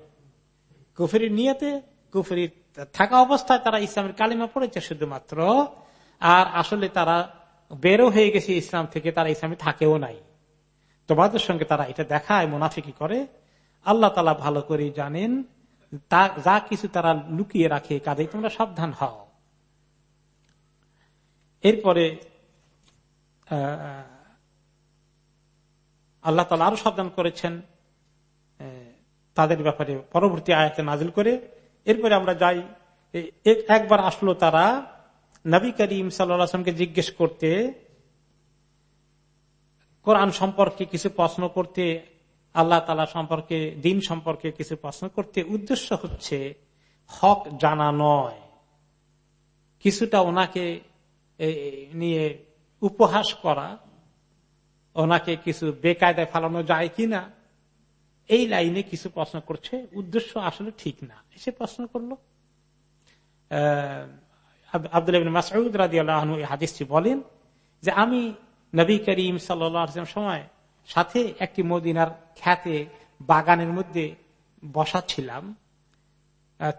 কুফরি নিয়েতে কুফরি থাকা অবস্থায় তারা ইসলামের কালিমা পড়েছে শুধুমাত্র, আর আসলে তারা বেরো হয়ে গেছে ইসলাম থেকে, তারা ইসলামে থাকেও নাই। তোমাদের সঙ্গে তারা এটা দেখায়, মুনাফিকি করে। আল্লাহ তালা ভালো করে জানেন, তা, যা কিছু তারা লুকিয়ে রাখে কাজে তোমরা সাবধান হও। এরপরে আল্লাহ তালা আরও সাবধান করেছেন তাদের ব্যাপারে পরবর্তী আয়াতে নাজিল করে এরপরে আমরা যাই। একবার আসলো তারা নবী করিম সাল্লামকে জিজ্ঞেস করতে, কোরআন সম্পর্কে কিছু প্রশ্ন করতে, আল্লাহ তালা সম্পর্কে, দিন সম্পর্কে কিছু প্রশ্ন করতে, উদ্দেশ্য হচ্ছে হক জানা নয়। কিছুটা ওনাকে নিয়ে উপহাস করা, ওনাকে কিছু বেকায়দায় ফালানো যায় কিনা? এই লাইনে কিছু প্রশ্ন করছে, উদ্দেশ্য আসলে ঠিক না। এসে প্রশ্ন করল। আব্দুল মাসউদ হাদিসটি বলেন যে আমি নবী করিম সাল্লাম সময় সাথে একটি মদিনার খ্যাতে বাগানের মধ্যে বসাচ্ছিলাম।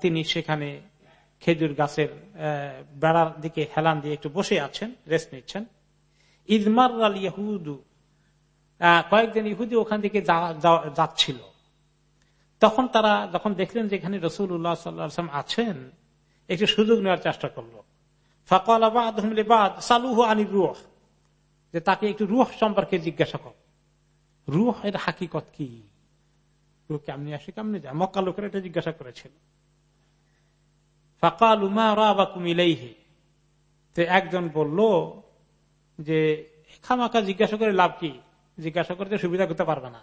তিনি সেখানে খেজুর গাছের বেড়ার দিকে হেলান দিয়ে একটু বসে আছেন রেস্ট নিচ্ছেন। ইজমার আল ইহুদু কয়েকজন ইহুদি ওখান থেকে যাচ্ছিল। তখন তারা যখন দেখলেন যে এখানে রসুল উল্লাহ সাল্লাম আছেন, একটু সুযোগ নেওয়ার চেষ্টা করল। আনি রুহ, যে তাকে একটু রুহ সম্পর্কে জিজ্ঞাসা কর। রুহ এর হাকিকত কি? রুহ কেমনি আসে, কেমনি যায়? মক্কা লোকের এটা জিজ্ঞাসা করেছিল। ফাকাল উমা রাবা কুমিলেইহে তো একজন বলল যে খামাকা জিজ্ঞাসা করে লাভ কি? জিজ্ঞাসা করতে সুবিধা করতে পারবে না।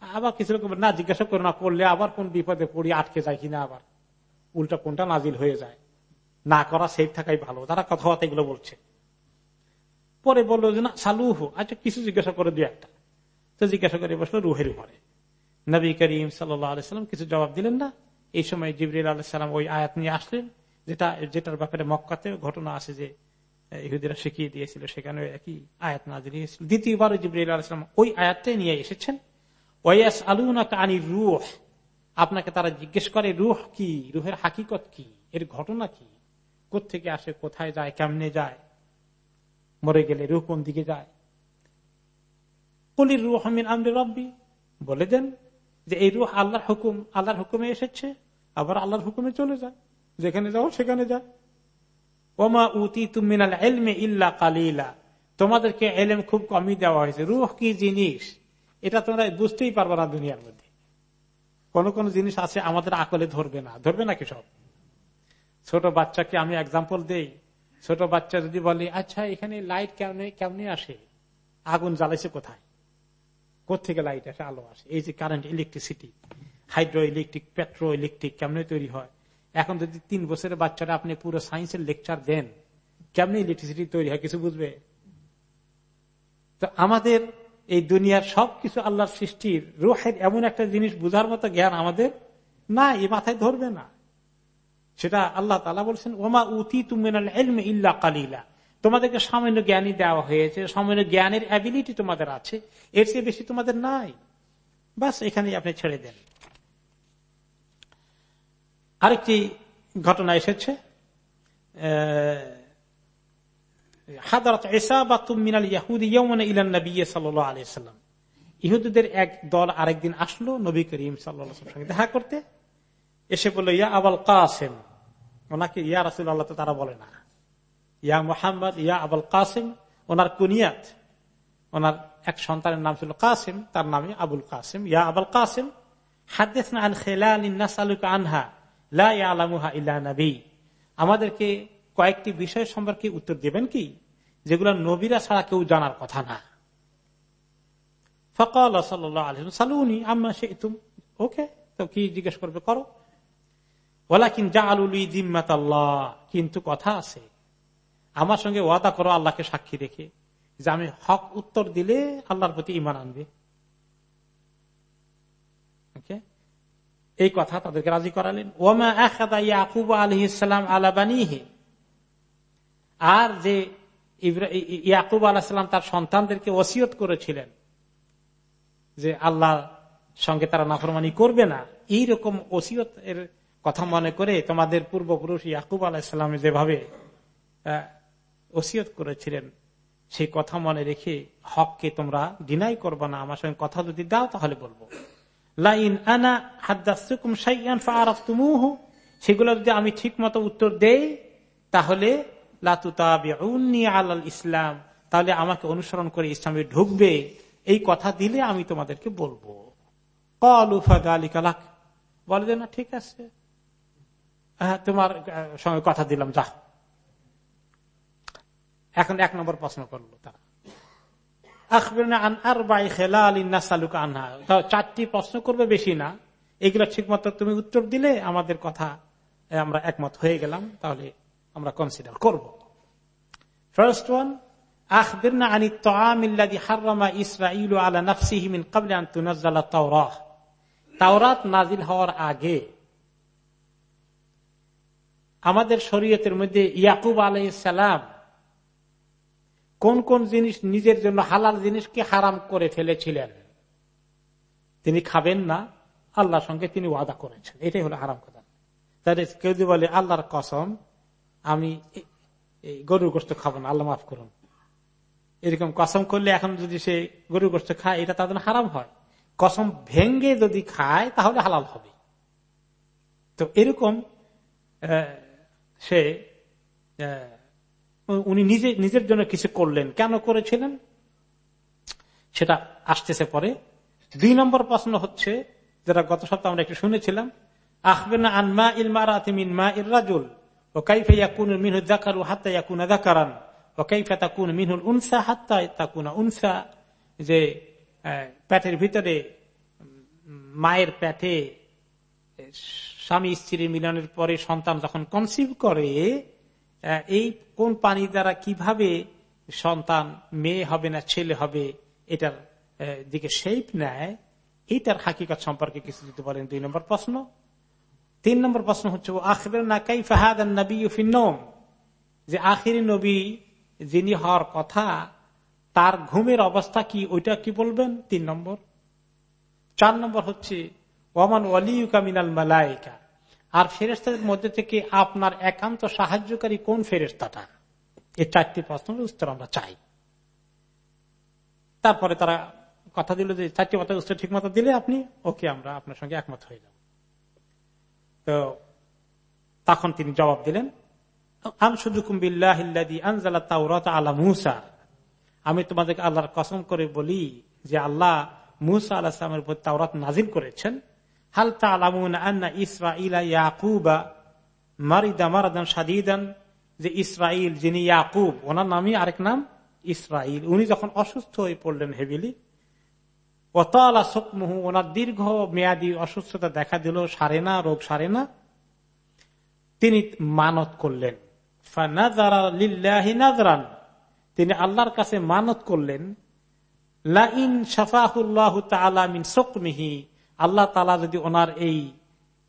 আবার কিছু লোক না, জিজ্ঞাসা না, করলে আবার কোন বিপদে পড়ি, আটকে যায় কিনা আবার। উল্টা কোনটা নাজিল হয়ে যায়। না করা সেফ থাকাই ভালো। তারা কথাবার্তা এগুলো বলছে। পরে বলল যে, না, সালুহু। আচ্ছা কিছু জিজ্ঞাসা করে দু একটা। তো জিজ্ঞাসা করে বসল রুহের উপরে। নবী করিম সাল্লাম কিছু জবাব দিলেন না। এই সময় জিবরিল আলাইসাল্লাম ওই আয়াত নিয়ে আসলেন। যেটা, যেটার ব্যাপারে মক্কাতে ঘটনা আছে যে ইহুদিরা শিখিয়ে দিয়েছিল সেখানে একই আয়াত নাজিল হয়েছিল। দ্বিতীয়বার জিবরিল আলাইসালাম ওই আয়াতটাই নিয়ে এসেছেন। ওয়াস আলুনা কানি রুহ, আপনাকে তারা জিজ্ঞেস করে, রুহ কি? রুহের হাকিকত কি? এর ঘটনা কি? থেকে আসে? কোথায় যায়? কেমনে যায়? মরে গেলে রুহ কোন দিকে যায়? কলির রুহ আমিন আমরে রব্বি, বলে দেন যে, এই রুহ আল্লাহর হুকুম, আল্লাহর হুকুমে এসেছে, আবার আল্লাহর হুকুমে চলে যায়। যেখানে যাও, সেখানে যায়। ওমা উতি তুমিনাল এলমে ইল্লা কালিলা। তোমাদেরকে এলেম খুব কমই দেওয়া হয়েছে। রুহ কি জিনিস? এটা তোমরা বুঝতেই পারব না দুনিয়ার মধ্যে। কোন কোন জিনিস আছে, আমাদের আকলে ধরবে না। ধরবে নাকি সব? ছোট বাচ্চাকে আমি এক্সাম্পল দেই। ছোট বাচ্চা যদি বলে আচ্ছা এখানে লাইট কেমনে কেমনে আসে? আগুন জ্বালাইছে কোথায়? কোথেকে লাইট আসে? আলো আসে? এই যে current electricity hydroelectric petro electric কেমনে তৈরি হয়? এখন যদি তিন বছরের বাচ্চারা আপনি পুরো সায়েন্সের লেকচার দেন, কেমনে ইলেকট্রিসিটি তৈরি হয়, কিছু বুঝবে? তো আমাদের এই দুনিয়ার সবকিছু আল্লাহর সৃষ্টির রুহের এমন একটা জিনিস বুঝার মতো জ্ঞান আমাদের না এ মাথায় ধরবে না। সেটা আল্লাহ তালা বলছেন, ওমা উতি তুমিনাল ইল্লা কালিলা। তোমাদেরকে সামান্য জ্ঞানী দেওয়া হয়েছে, সামান্য জ্ঞানের অ্যাবিলিটি তোমাদের আছে, এর চেয়ে বেশি তোমাদের নাই। বাস এখানে আপনি ছেড়ে দেন। আরেকটি ঘটনা এসেছে। ইহুদুদের এক দল আরেকদিন আসলো নবী করিম সাল্লাহ সঙ্গে দেখা করতে। এসে বলল, ইয়া আবাল কাসেম। ওনাকে, ইয়া রাসুল আল্লাহ তো তারা বলে না। ইয়া মোহাম্মদ, ইয়া আবুল কাসেম। ওনার কুনিয়াত, ওনার এক সন্তানের নাম ছিল কাসেম, তার নামে আবুল কাসেম। ইয়া আবুল কাসেম হাদ্দেস আন আনহা। ইল্লা নবী। আমাদেরকে কয়েকটি বিষয় সম্পর্কে উত্তর দেবেন কি? যেগুলো নবীরা ছাড়া কেউ জানার কথা না। সালুনি সে ওকে, তো কি জিজ্ঞেস করবে? করো। যা আলুলি জিম্মাত কিন্তু কথা আছে, আমার সঙ্গে ওয়াদা করো, আল্লাহকে সাক্ষী রেখে, যে আমি হক উত্তর দিলে আল্লাহর প্রতি ইমান আনবে। এই কথা তাদেরকে রাজি করালেন। ওমা আখাদা ইয়াকুব আলহিসাম আলাবানিহে আর যে ইয়াকুব আলাহাম তার সন্তানদেরকে ওসিয়ত করেছিলেন, যে আল্লাহ সঙ্গে তারা নাফরমানি করবে না, এইরকম ওসিয়ত এর কথা মনে করে তোমাদের পূর্বপুরুষ ইয়াকুব আলাহিসাম যেভাবে ওসিয়ত করেছিলেন, সেই কথা মনে রেখে হককে তোমরা ডিনাই করব না। আমার সঙ্গে কথা যদি দাও তাহলে বলব। লাইন আনা হাদ্দাসুকুম সাইয়ান ফারাফতুমুহু সেগুলো যদি আমি ঠিক মতো উত্তর দেই, তাহলে আলাল ইসলাম, তাহলে আমাকে অনুসরণ করে ইসলামে ঢুকবে, এই কথা দিলে আমি তোমাদেরকে বলব। বলে যে না, ঠিক আছে। হ্যাঁ তোমার সঙ্গে কথা দিলাম যা এখন এক নম্বর প্রশ্ন করল তারা। চারটি প্রশ্ন করবে বেশি না। এগুলো ঠিক মতো তুমি উত্তর দিলে আমাদের কথা আমরা একমত হয়ে গেলাম। তাহলে আমরা কনসিডার করব। ফার্স্ট ওয়ান আনি তামিল্লাদি আলা তাওরাহ। তাওরাত নাজিল হওয়ার আগে আমাদের শরীয়তের মধ্যে ইয়াকুব আলাইহিস সালাম কোন কোন জিনিস নিজের জন্য হালাল জিনিসকে হারাম করে ফেলেছিলেন? তিনি খাবেন না, আল্লাহর সঙ্গে তিনি ওয়াদা করেছেন। এটাই হলো হারাম কথা। তাহলে কেউ যদি বলে, আল্লাহর কসম, আমি গরুর গোস্ত খাব না, আল্লাহ মাফ করুন। এরকম কসম করলে এখন যদি সে গরুর গোস্ত খায়, এটা তাদের হারাম হয়। কসম ভেঙ্গে যদি খায়, তাহলে হালাল হবে। তো এরকম সে উনি নিজে, নিজের জন্য কিছু করলেন। কেন করেছিলেন? সেটা আসতেছে পরে। দুই নম্বর প্রশ্ন হচ্ছে, যেটা গত সপ্তাহ আমরা একটু শুনেছিলাম ও উনসা ভিতরে মায়ের পেটে স্বামী স্ত্রীর মিলনের পরে সন্তান যখন কনসিভ করে এই কোন পানি দ্বারা কীভাবে সন্তান, মেয়ে হবে না, ছেলে হবে, এটার দিকে শেপ নেয় এইটার হাকিকত সম্পর্কে কিছু যদি বলেন, দুই নম্বর প্রশ্ন। তিন নম্বর প্রশ্ন হচ্ছে আখবের না কাই ফাহাদ নবী ফিন্নম যে আখির নবী যিনি হওয়ার কথা, তার ঘুমের অবস্থা কি, ওইটা কি বলবেন? তিন নম্বর। চার নম্বর হচ্ছে ওমান ওয়ালিউকা মিনাল মালাইকা আর ফেরেস্তাদের মধ্যে থেকে আপনার একান্ত সাহায্যকারী কোন ফেরেস্তাটা এই চারটি প্রশ্নের উত্তর আমরা চাই। তারপরে তারা কথা দিল যে চারটি কথা উত্তর ঠিক মতো দিলে আপনি, ওকে আমরা আপনার সঙ্গে একমত হয়ে যাব। তো তখন তিনি জবাব দিলেন আমি তোমাদেরকে আল্লাহর কসম করে বলি যে আল্লাহ মুসা উপর তাওরাত নাজিল করেছেন। যে ইসরাইল যিনি ইয়াকুব, ওনার নামই আরেক নাম ইসরাইল। উনি যখন অসুস্থ হয়ে পড়লেন অতলা সকমুহু, ওনার দীর্ঘ মেয়াদি অসুস্থতা দেখা দিল, সারে না, রোগ সারে না। তিনি মানত করলেন। তিনি আল্লাহর কাছে মানত করলেন। লাইন শাফাহুল্লাহ মিন সকমিহি। আল্লাহ তালা যদি ওনার এই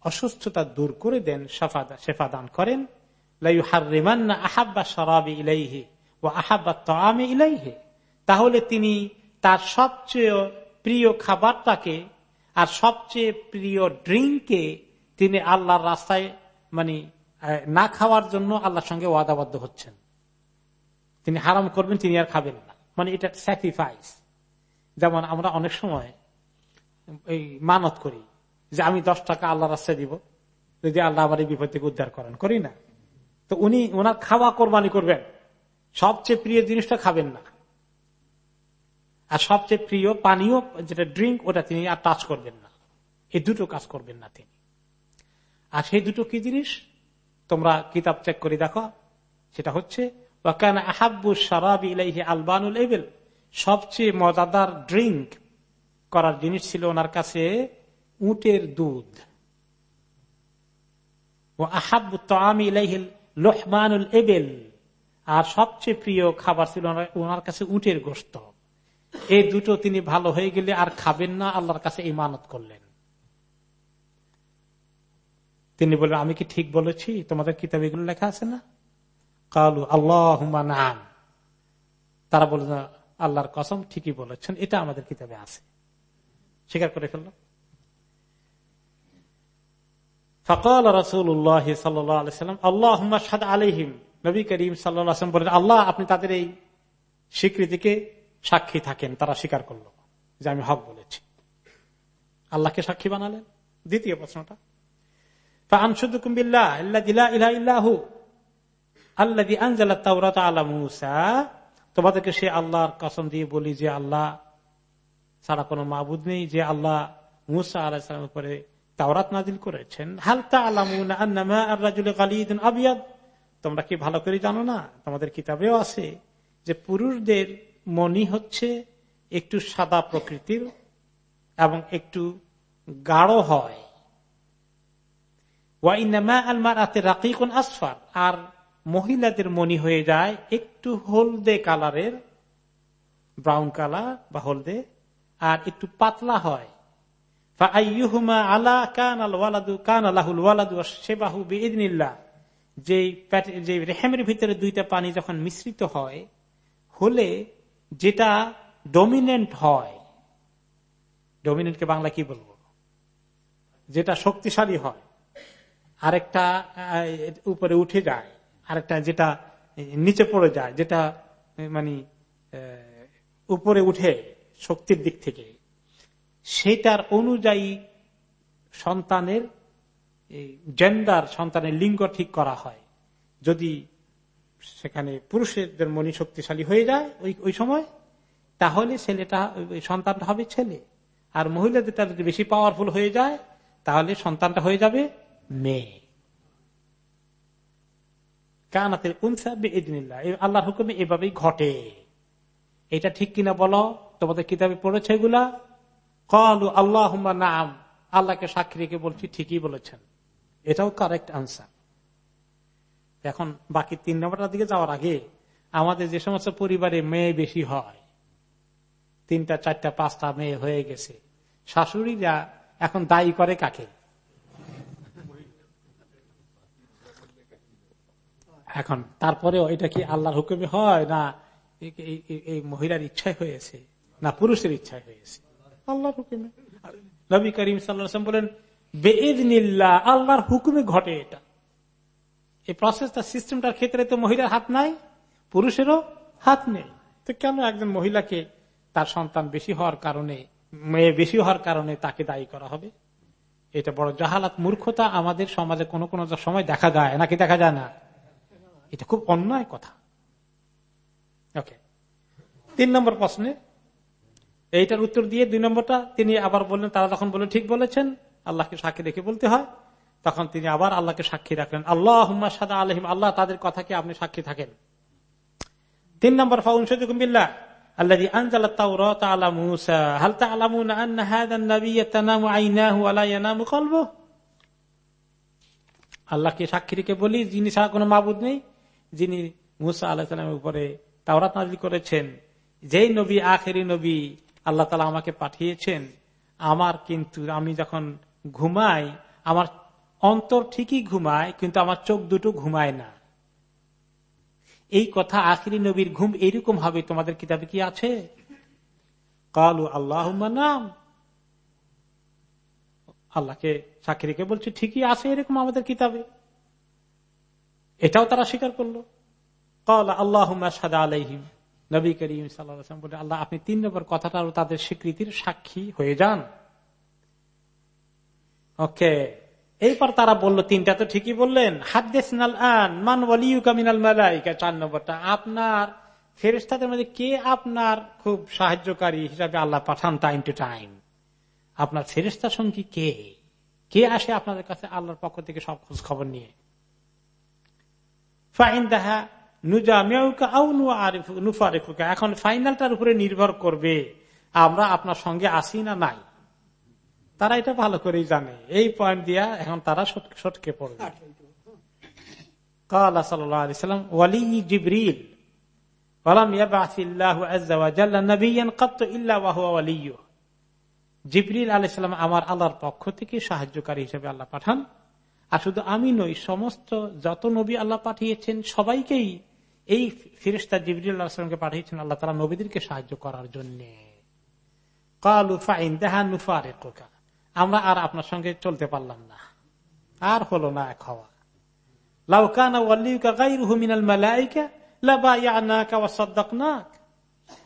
অসুস্থতা দূর করে দেন সেফা দান করেন আহাব্বা সরাবি ইলাইহে ও আহাব্বা তামে ইলাইহে। তাহলে তিনি তার সবচেয়ে প্রিয় খাবারটাকে আর সবচেয়ে প্রিয় ড্রিঙ্ককে তিনি আল্লাহর রাস্তায় মানে না খাওয়ার জন্য আল্লাহর সঙ্গে ওয়াদাবদ্ধ হচ্ছেন। তিনি হারাম করবেন, তিনি আর খাবেন না। মানে এটা স্যাক্রিফাইস যেমন আমরা অনেক সময় এই মানত করি যে আমি দশ টাকা আল্লাহ রাস্তায় দিব, যদি আল্লাহ আমার এই বিপদ থেকে উদ্ধার করেন। করি না। তো উনি, ওনার খাওয়া কোরবানি করবেন। সবচেয়ে প্রিয় জিনিসটা খাবেন না। আর সবচেয়ে প্রিয় পানীয় যেটা ড্রিঙ্ক ওটা তিনি আর টাচ করবেন না। এই দুটো কাজ করবেন না তিনি। আর সেই দুটো কি জিনিস? তোমরা কিতাব চেক করে দেখো। সেটা হচ্ছে সবচেয়ে মজাদার ড্রিঙ্ক করার জিনিস ছিল ওনার কাছে উটের দুধ। ও আহাব্বু তামি লোহমানুল এবেল আর সবচেয়ে প্রিয় খাবার ছিল ওনার কাছে উটের গোস্ত এই দুটো তিনি ভালো হয়ে গেলে আর খাবেন না, আল্লাহর কাছে ইমানত করলেন। তিনি বললেন, আমি কি ঠিক বলেছি? তোমাদের কিতাব এগুলো লেখা আছে না? কালু আল্লাহ নাম তারা বলে আল্লাহর কসম ঠিকই বলেছেন, এটা আমাদের কিতাবে আছে। স্বীকার করে ফেলল। ফকাল রসুল্লাহ সাল্লাম আল্লাহ সাদ আলহিম নবী করিম সাল্লাম বলেন, আল্লাহ, আপনি তাদের এই স্বীকৃতিকে সাক্ষী থাকেন, তারা স্বীকার করল যে আমি হক বলেছি। আল্লাহকে সাক্ষী বানালেন? দ্বিতীয় প্রশ্নটা তোমাদেরকে সে আল্লাহর কসম দিয়ে বলি যে আল্লাহ ছাড়া কোনো মাবুদ নেই যে আল্লাহ মুসা আলাহিসামের উপরে তাওরাত নাজিল করেছেন। হালতা আবিয়াদ তোমরা কি ভালো করে জানো না? তোমাদের কিতাবেও আছে যে পুরুষদের মনি হচ্ছে একটু সাদা প্রকৃতির এবং একটু গাঢ় হয়। আসফার। আর মহিলাদের মনি হয়ে যায় একটু হলদে কালারের, ব্রাউন কালার বা হলদে আর একটু পাতলা হয়। আলা কান আল ওয়ালাদু, কান আল্লাহুল ওয়ালাদু সেবাহু যে রেহেমের ভিতরে দুইটা পানি যখন মিশ্রিত হয়, হলে যেটা ডমিনেন্ট হয় ডমিনেন্টকে বাংলা কি বলব? যেটা শক্তিশালী হয়, আরেকটা উপরে উঠে যায়, আরেকটা যেটা নিচে পড়ে যায়, যেটা মানে উপরে উঠে শক্তির দিক থেকে। সেটার অনুযায়ী সন্তানের জেন্ডার সন্তানের লিঙ্গ ঠিক করা হয়। যদি সেখানে পুরুষের মনি শক্তিশালী হয়ে যায় ওই ওই সময়, তাহলে ছেলেটা, সন্তানটা হবে ছেলে। আর মহিলাদের যদি বেশি পাওয়ারফুল হয়ে যায়, তাহলে সন্তানটা হয়ে যাবে মেয়ে। কানাতের উনসা আল্লাহর হুকুমে এভাবেই ঘটে। এটা ঠিক কিনা বলো? তোমাদের কিতাবে পড়েছে এগুলা? কলু আল্লাহ নাম আল্লাহকে সাক্ষী রেখে বলছি, ঠিকই বলেছেন। এটাও কারেক্ট আনসার এখন বাকি তিন নম্বরটার দিকে যাওয়ার আগে, আমাদের যে সমস্ত পরিবারে মেয়ে বেশি হয়, তিনটা, চারটা, পাঁচটা মেয়ে হয়ে গেছে, শাশুড়িরা এখন দায়ী করে কাকে? এখন তারপরেও এটা কি আল্লাহর হুকুমে হয় না এই মহিলার ইচ্ছায় হয়েছে না পুরুষের ইচ্ছায় হয়েছে। আল্লাহর হুকুমে। নবী করিম সাল্লাম বলেন বেদিনিল্লা আল্লাহর হুকুমে ঘটে এটা। এই প্রসেসটা সিস্টেমটার ক্ষেত্রে তো মহিলার হাত নাই পুরুষেরও হাত নেই। তো কেন একজন মহিলাকে তার সন্তান বেশি হওয়ার কারণে মেয়ে বেশি হওয়ার কারণে তাকে দায়ী করা হবে? এটা বড় জাহালাত মূর্খতা আমাদের সমাজে কোনো কোনো সময় দেখা যায় নাকি দেখা যায় না? এটা খুব অন্যায় কথা। তিন নম্বর প্রশ্নে, এইটার উত্তর দিয়ে দুই নম্বরটা তিনি আবার বললেন, তারা তখন বললেন, ঠিক বলেছেন, আল্লাহকে সাক্ষী রেখে বলতে হয়। তখন তিনি আবার আল্লাহকে সাক্ষী রাখলেন। আল্লাহ সাদা আলহিম আল্লাহ তাদের কথাকে আপনি সাক্ষী থাকেন। তিন নম্বর ফাউনসুকুমিল্লা আল্লাহকে সাক্ষী রেখে বলি, যিনি ছাড়া কোন মাবুদ নেই, যিনি মুসা আল্লাহ উপরে তাওরাত নাজিল করেছেন। যেই নবী, আখেরি নবী আল্লাহ তালা আমাকে পাঠিয়েছেন, আমার কিন্তু, আমি যখন ঘুমাই, আমার অন্তর ঠিকই ঘুমায়, কিন্তু আমার চোখ দুটো ঘুমায় না। এই কথা আখিরি নবীর ঘুম এরকম হবে, তোমাদের কিতাবে কি আছে? কালু আল্লাহ নাম। আল্লাহকে সাক্ষী রেখে বলছে, ঠিকই আছে এরকম আমাদের কিতাবে। এটাও তারা স্বীকার করল। কল আল্লাহ সাদা আলাইহিম। নবী করিম সাল্লাম বলে আল্লাহ, আপনি তিন নম্বর কথাটাও তাদের স্বীকৃতির সাক্ষী হয়ে যান। ওকে এইপর তারা বলল, তিনটা তো ঠিকই বললেন। আপনার ফেরেস্তাদের মধ্যে কে আপনার খুব সাহায্যকারী হিসাবে আল্লাহ পাঠান টাইম টু টাইম আপনার ফেরেস্তা সঙ্গী কে? কে আসে আপনাদের কাছে আল্লাহর পক্ষ থেকে সব খোঁজ খবর নিয়ে? ফাইন দেখা এখন ফাইনালটার উপরে নির্ভর করবে আমরা আপনার সঙ্গে আসি না নাই। তারা এটা ভালো করেই জানে। এই পয়েন্ট দিয়া এখন তারা সটকে পড়বে। ওয়ালি জিবরিল জিবরিল আলাইসালাম আমার আল্লাহর পক্ষ থেকে সাহায্যকারী হিসেবে আল্লাহ পাঠান। আর শুধু আমি নই, সমস্ত যত নবী আল্লাহ পাঠিয়েছেন সবাইকেই এই ফিরিস্তা জিবরিল আলাহামকে পাঠিয়েছেন আল্লাহ তালা নবীদেরকে সাহায্য করার জন্য। আমরা আর আপনার সঙ্গে চলতে পারলাম না। আর হলো না এক হওয়া।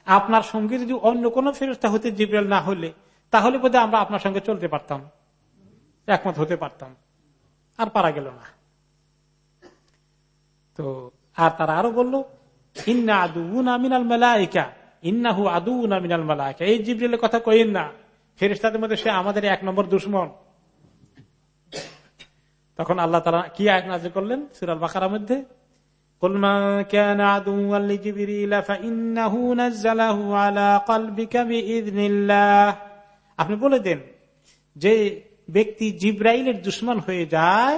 আপনার সঙ্গে যদি অন্য কোন ফেরস্তা হতে জিব্রাল না হলে, তাহলে বোধহয় আমরা আপনার সঙ্গে চলতে পারতাম। একমত হতে পারতাম। আর পারা গেল না। তো আর তারা আরও বলল, ইন্না আদু মিনাল মেলাইকা, ইন্নাহু আদু মিনাল মেলাইকা। এই জিব্রিলের কথা কইন না। ফেরিস্তাদের মধ্যে সে আমাদের এক নম্বর দুশ্মন। তখন আল্লাহ তারা কি আয় নাজির করলেন সুরাল বাকার মধ্যে? আপনি বলে দেন, যে ব্যক্তি জিব্রাইলের দুশ্মন হয়ে যায়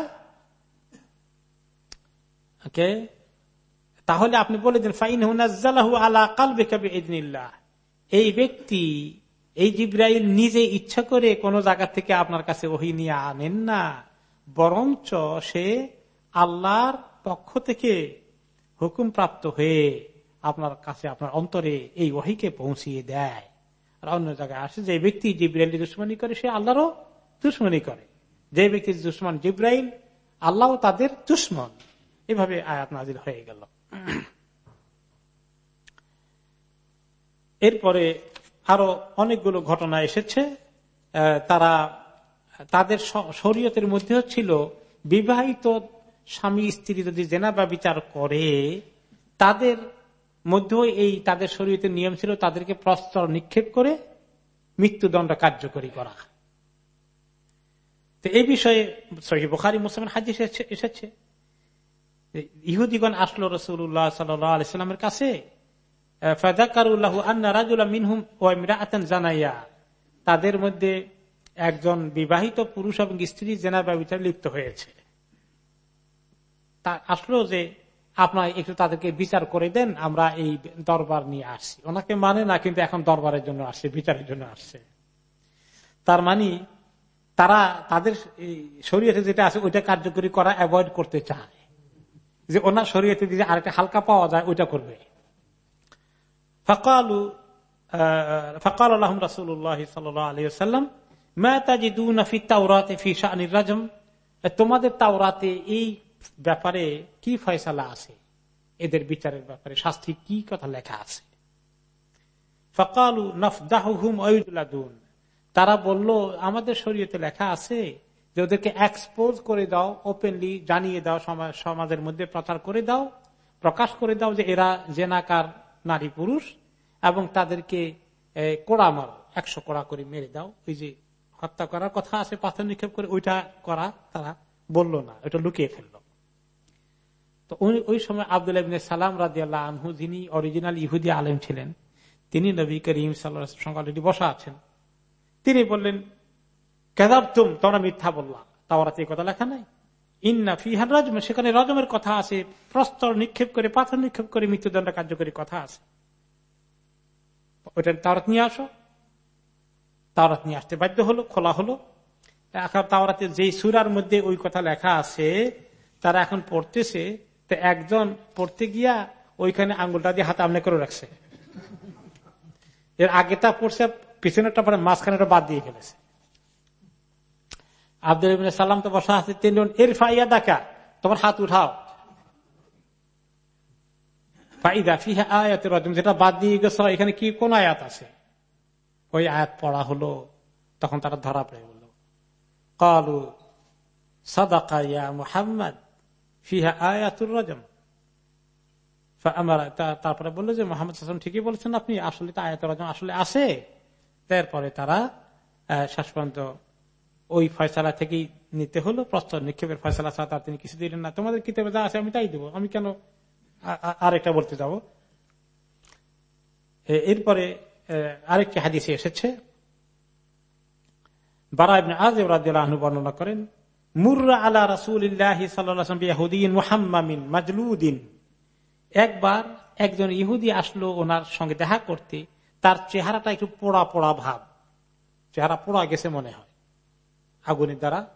তাহলে আপনি বলে দেন ফাইন হুনাজ্জালাহু আলা কালবে কবি এই ব্যক্তি, এই জিব্রাইল নিজে ইচ্ছা করে কোন জায়গা থেকে আপনার কাছে ওহি নিয়ে আনেন না, বরঞ্চ সে আল্লাহর পক্ষ থেকে হুকুম প্রাপ্ত হয়ে আপনার কাছে, আপনার অন্তরে এই ওহিকে পৌঁছিয়ে দেয়। আর অন্য জায়গায় আসে, যে ব্যক্তি জিব্রাইল দুশ্মনী করে, সে আল্লাহরও দুশ্মনী করে। যে ব্যক্তি দুশ্মন জিব্রাইল আল্লাহ তাদের দুশ্মন। এভাবে আয়াত নাজির হয়ে গেল। এরপরে আরও অনেকগুলো ঘটনা এসেছে। তারা, তাদের শরীয়তের মধ্যেও ছিল বিবাহিত স্বামী, স্ত্রী যদি জেনা বা বিচার করে, তাদের মধ্যেও এই তাদের শরীয়তের নিয়ম ছিল তাদেরকে প্রস্তর নিক্ষেপ করে মৃত্যুদণ্ড কার্যকরী করা। তো এই বিষয়ে সহি বোখারি মুসলমান হাজি এসেছে। ইহুদিগণ আসলো রসুল্লাহ সাল্লামের কাছে জানাইয়া। তাদের মধ্যে একজন বিবাহিত পুরুষ এবং স্ত্রী জেনার ব্যবচার লিপ্ত হয়েছে। আসলো যে, আপনার একটু তাদেরকে বিচার করে দেন, আমরা এই দরবার নিয়ে আসছি। ওনাকে মানে না, কিন্তু এখন দরবারের জন্য আসছে, বিচারের জন্য আসছে। তার মানে তারা তাদের শরীরে যেটা আছে, ওইটা কার্যকরী করা, অ্যাভয়েড করতে চায়। যে ওনার শরীয়তে যদি আরেকটা হালকা পাওয়া যায়, ওইটা করবে। তোমাদের তাওরাতে এই ব্যাপারে কি ফয়সালা আছে? এদের বিচারের ব্যাপারে শাস্তি কি কথা লেখা আছে? ফকালু নফদাহুম তারা বলল, আমাদের শরীয়তে লেখা আছে যে ওদেরকে এক্সপোজ করে দাও ওপেনলি জানিয়ে দাও সমাজের মধ্যে, প্রচার করে দাও, প্রকাশ করে দাও যে এরা জেনাকার নারী পুরুষ এবং তাদেরকে কোড়া মারো, একশো কোড়া করে মেরে দাও। ওই যে হত্যা করার কথা আছে, পাথর নিক্ষেপ করে ওইটা করা তারা বলল না, ওইটা লুকিয়ে ফেলল। তো ওই সময় আবদুল্লাহ সালাম রাজিয়াল্লাহ আনহু, যিনি অরিজিনাল ইহুদি আলেম ছিলেন, তিনি নবী করিম সাল্লাহ সঙ্গে অলরেডি বসা আছেন। তিনি বললেন কেদাব তুম তোমরা মিথ্যা বললা। তাওরাতে কথা লেখা নাই। ইন্না ফিহার রাজম, সেখানে রজমের কথা আছে। প্রস্তর নিক্ষেপ করে, পাথর নিক্ষেপ করে, মৃত্যুদণ্ড কার্যকরী কথা আছে। ওইটা তাওরাত নিয়ে আসো। তাওরাত নিয়ে আসতে বাধ্য হলো, খোলা হলো। এখন তাওরাতে যেই সুরার মধ্যে ওই কথা লেখা আছে, তারা এখন পড়তেছে, তো একজন পড়তে গিয়া ওইখানে আঙ্গুলটা দিয়ে হাতে আমনে করে রাখছে। এর আগেটা পড়ছে, পিছনেরটা পরে মাঝখানেটা বাদ দিয়ে ফেলেছে। আব্দুল সাল্লাম তো বসা আছে, তিনজন এর ফাইয়া দেখা তোমার হাত উঠাও। যেটা বাদ দিয়ে গেছ, এখানে কি, কোন আয়াত আছে? ওই আয়াত পড়া হলো, তখন তারা ধরা পড়ে গেল। কালু তারপরে বলল যে, মোহাম্মদ ঠিকই বলেছেন আপনি, আসলে তো আয়াত রজম আসলে আছে। তারপরে তারা শেষ পর্যন্ত ওই ফয়সালা থেকেই নিতে হলো প্রস্তাব নিক্ষেপের ফয়সালা ছাড়া তিনি কিছু দিলেন না। তোমাদের কিতাবে যা আছে আমি তাই দেবো। আমি কেন আরেকটা বলতে যাব? এরপরে আরেকটি হাদিসে এসেছে। বর্ণনা করেন আলা একবার একজন ইহুদি আসলো ওনার সঙ্গে দেখা করতে, তার চেহারাটা একটু পোড়া পোড়া ভাব। চেহারা পোড়া গেছে মনে হয়। আগুনের দ্বারা,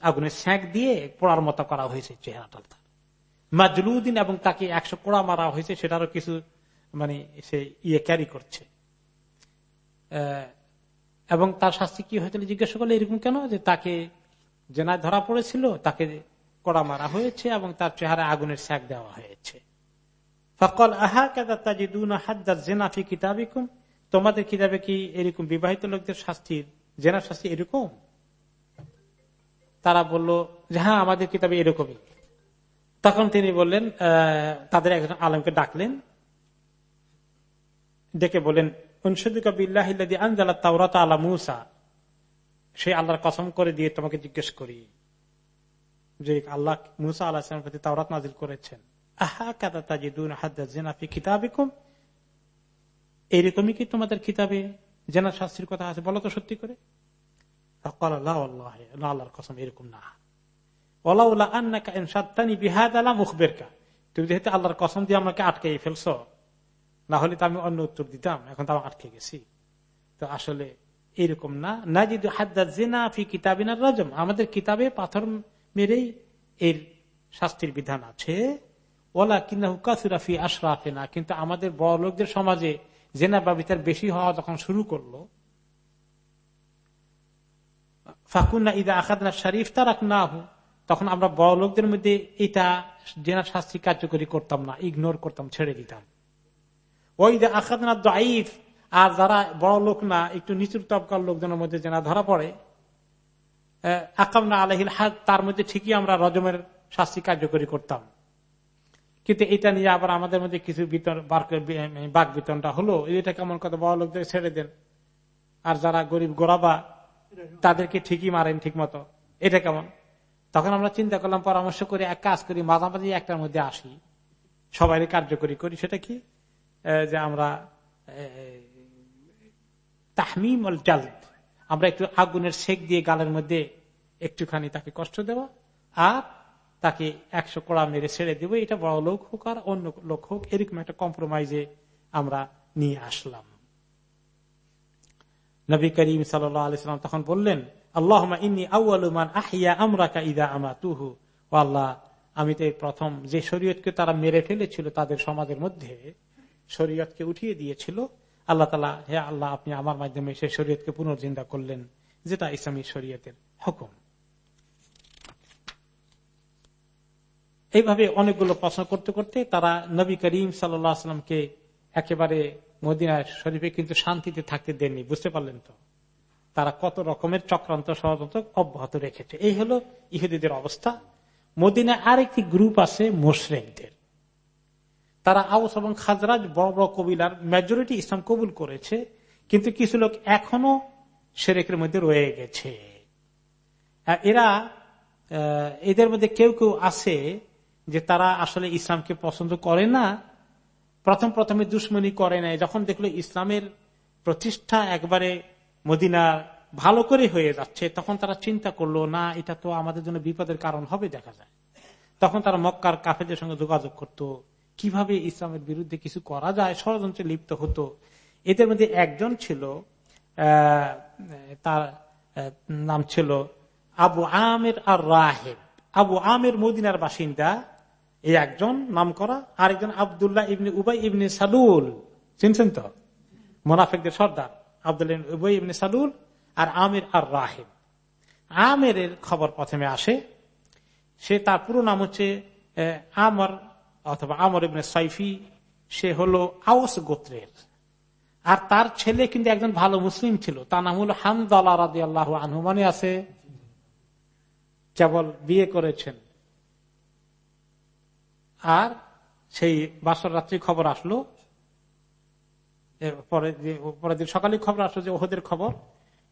আগুনের স্যাঁক দিয়ে পোড়ার মতো করা হয়েছে চেহারাটা। মাজলুদ্দিন এবং তাকে একশো কোড়া মারা হয়েছে, সেটারও কিছু মানে সে ইয়ে ক্যারি করছে। এবং তার শাস্তি কি হয়েছিল জিজ্ঞাসা করলে এরকম কেন? যে তাকে জেনায় ধরা পড়েছিল, তাকে কড়া মারা হয়েছে এবং তার চেহারা আগুনের স্যাক দেওয়া হয়েছে। ফকল আহা জেনাফি কিতাবিকুম। তোমাদের কিতাবে কি এরকম বিবাহিত লোকদের শাস্তির, জেনার শাস্তি এরকম? তারা বলল যে হ্যাঁ আমাদের কিতাবে এরকমই। তখন তিনি বললেন তাদের একজন আলমকে ডাকলেন। ডেকে বলেন আল্লাহর কসম করে দিয়ে তোমাকে জিজ্ঞেস করি যে, আল্লাহ মুসা তাওরাত নাজিল করেছেন। আহা কি তোমাদের কিতাবে জেনা শাস্তির কথা আছে? বলো তো সত্যি করে। আল্লাহর কসম দিয়ে আমাকে আটকে ফেলছ না হলে তো আমি অন্য উত্তর দিতাম এখন তো আটকে গেছি তো আসলে এরকম না না যদি হাদ্দা জেনা ফি কিতাবিনার রাজম আমাদের কিতাবে পাথর মেরেই এর শাস্তির বিধান আছে ওলা কিনা হুকাসুরাফি আশরাফে না কিন্তু আমাদের বড় লোকদের সমাজে জেনা বাবিতার বেশি হওয়া যখন শুরু করল ফাকুন্না ইদা আখাদনা শরীফ তারাক না তখন আমরা বড় লোকদের মধ্যে এটা জেনা শাস্তি কার্যকরী করতাম না ইগনোর করতাম, ছেড়ে দিতাম। ওই যে আখাদনা দাইফ আর যারা বড় লোক না, একটু নিচুর তবকার লোকজনের মধ্যে জেনা ধরা পড়ে আকামনা আলহিল হাত তার মধ্যে ঠিকই আমরা রজমের শাস্তি কার্যকরী করতাম। কিন্তু এটা নিয়ে আবার আমাদের মধ্যে কিছু বাক বিতনটা হলো, এটা কেমন কথা, বড় লোকদের ছেড়ে দেন। আর যারা গরিব গোড়াবা তাদেরকে ঠিকই মারেন ঠিক মতো এটা কেমন? তখন আমরা চিন্তা করলাম, পরামর্শ করে, এক কাজ করি, মাঝামাঝি একটার মধ্যে আসি। সবাই কার্যকরী করি। সেটা কি? যে আমরা তাহমিম আমরা একটু আগুনের শেক দিয়ে গালের মধ্যে একটুখানি তাকে কষ্ট দেওয়া আর তাকে একশো কড়া মেরে ছেড়ে দেবো। এটা বড় লোক হোক আর অন্য লোক হোক, এরকম একটা কম্প্রোমাইজে আমরা নিয়ে আসলাম। নবী করিম সাল্লাম তখন বললেন আল্লাহ ইন্নি আমরা আমি তো প্রথম যে শরীয়তকে তারা মেরে ফেলেছিল তাদের সমাজের মধ্যে শরীয়তকে উঠিয়ে দিয়েছিল। আল্লাহ তালা হে আল্লাহ, আপনি আমার মাধ্যমে সেই শরীয়তকে পুনর্জিন্দা করলেন, যেটা ইসলামী শরীয়তের হুকুম। এইভাবে অনেকগুলো প্রশ্ন করতে করতে তারা নবী করিম সাল্লামকে একেবারে মদিনা শরীফে কিন্তু শান্তিতে থাকতে দেননি, বুঝতে পারলেন তো? তারা কত রকমের চক্রান্ত ষড়যন্ত্র অব্যাহত রেখেছে। এই হলো ইহুদিদের অবস্থা। মদিনায় আরেকটি গ্রুপ আছে মোশরেকদের। তারা আউস এবং খাজরাজ বড় বড় কবিলার মেজরিটি ইসলাম কবুল করেছে, কিন্তু কিছু লোক এখনও সেরেকের মধ্যে রয়ে গেছে। এরা এদের মধ্যে কেউ কেউ আছে যে তারা আসলে ইসলামকে পছন্দ করে না প্রথম প্রথমে দুশ্মনী করে নাই, যখন দেখল ইসলামের প্রতিষ্ঠা একবারে মদিনা ভালো করে হয়ে যাচ্ছে, তখন তারা চিন্তা করল, না, এটা তো আমাদের জন্য বিপদের কারণ হবে, দেখা যায়। তখন তারা মক্কার কাফেদের সঙ্গে যোগাযোগ করত, কীভাবে ইসলামের বিরুদ্ধে কিছু করা যায়, ষড়যন্ত্রে লিপ্ত হতো। এদের মধ্যে একজন ছিল তার নাম ছিল আবু আমের আর রাহেব আবু আমের মদিনার বাসিন্দা এই একজন নাম করা আরেকজন আবদুল্লাহ ইবনে উবাই ইবনে সালুল। চিনছেন তো? মোনাফেকদের সর্দার। আবদুল্লাহ উবাই ইবনে সালুল আর আমির আর রাহেব আমের খবর প্রথমে আসে, সে তার পুরো নাম হচ্ছে আমর অথবা আমর ইবনে সাইফি। সে হলো আওস গোত্রের। আর তার ছেলে কিন্তু একজন ভালো মুসলিম ছিল। তার নাম হলো হামদাল্লাহ রাজি আল্লাহ আনহুমানে আছে? কেবল বিয়ে করেছেন। আর সেই বাসর রাত্রি খবর আসলো। পরের দিন সকালে খবর আসলো যে ওহদের খবর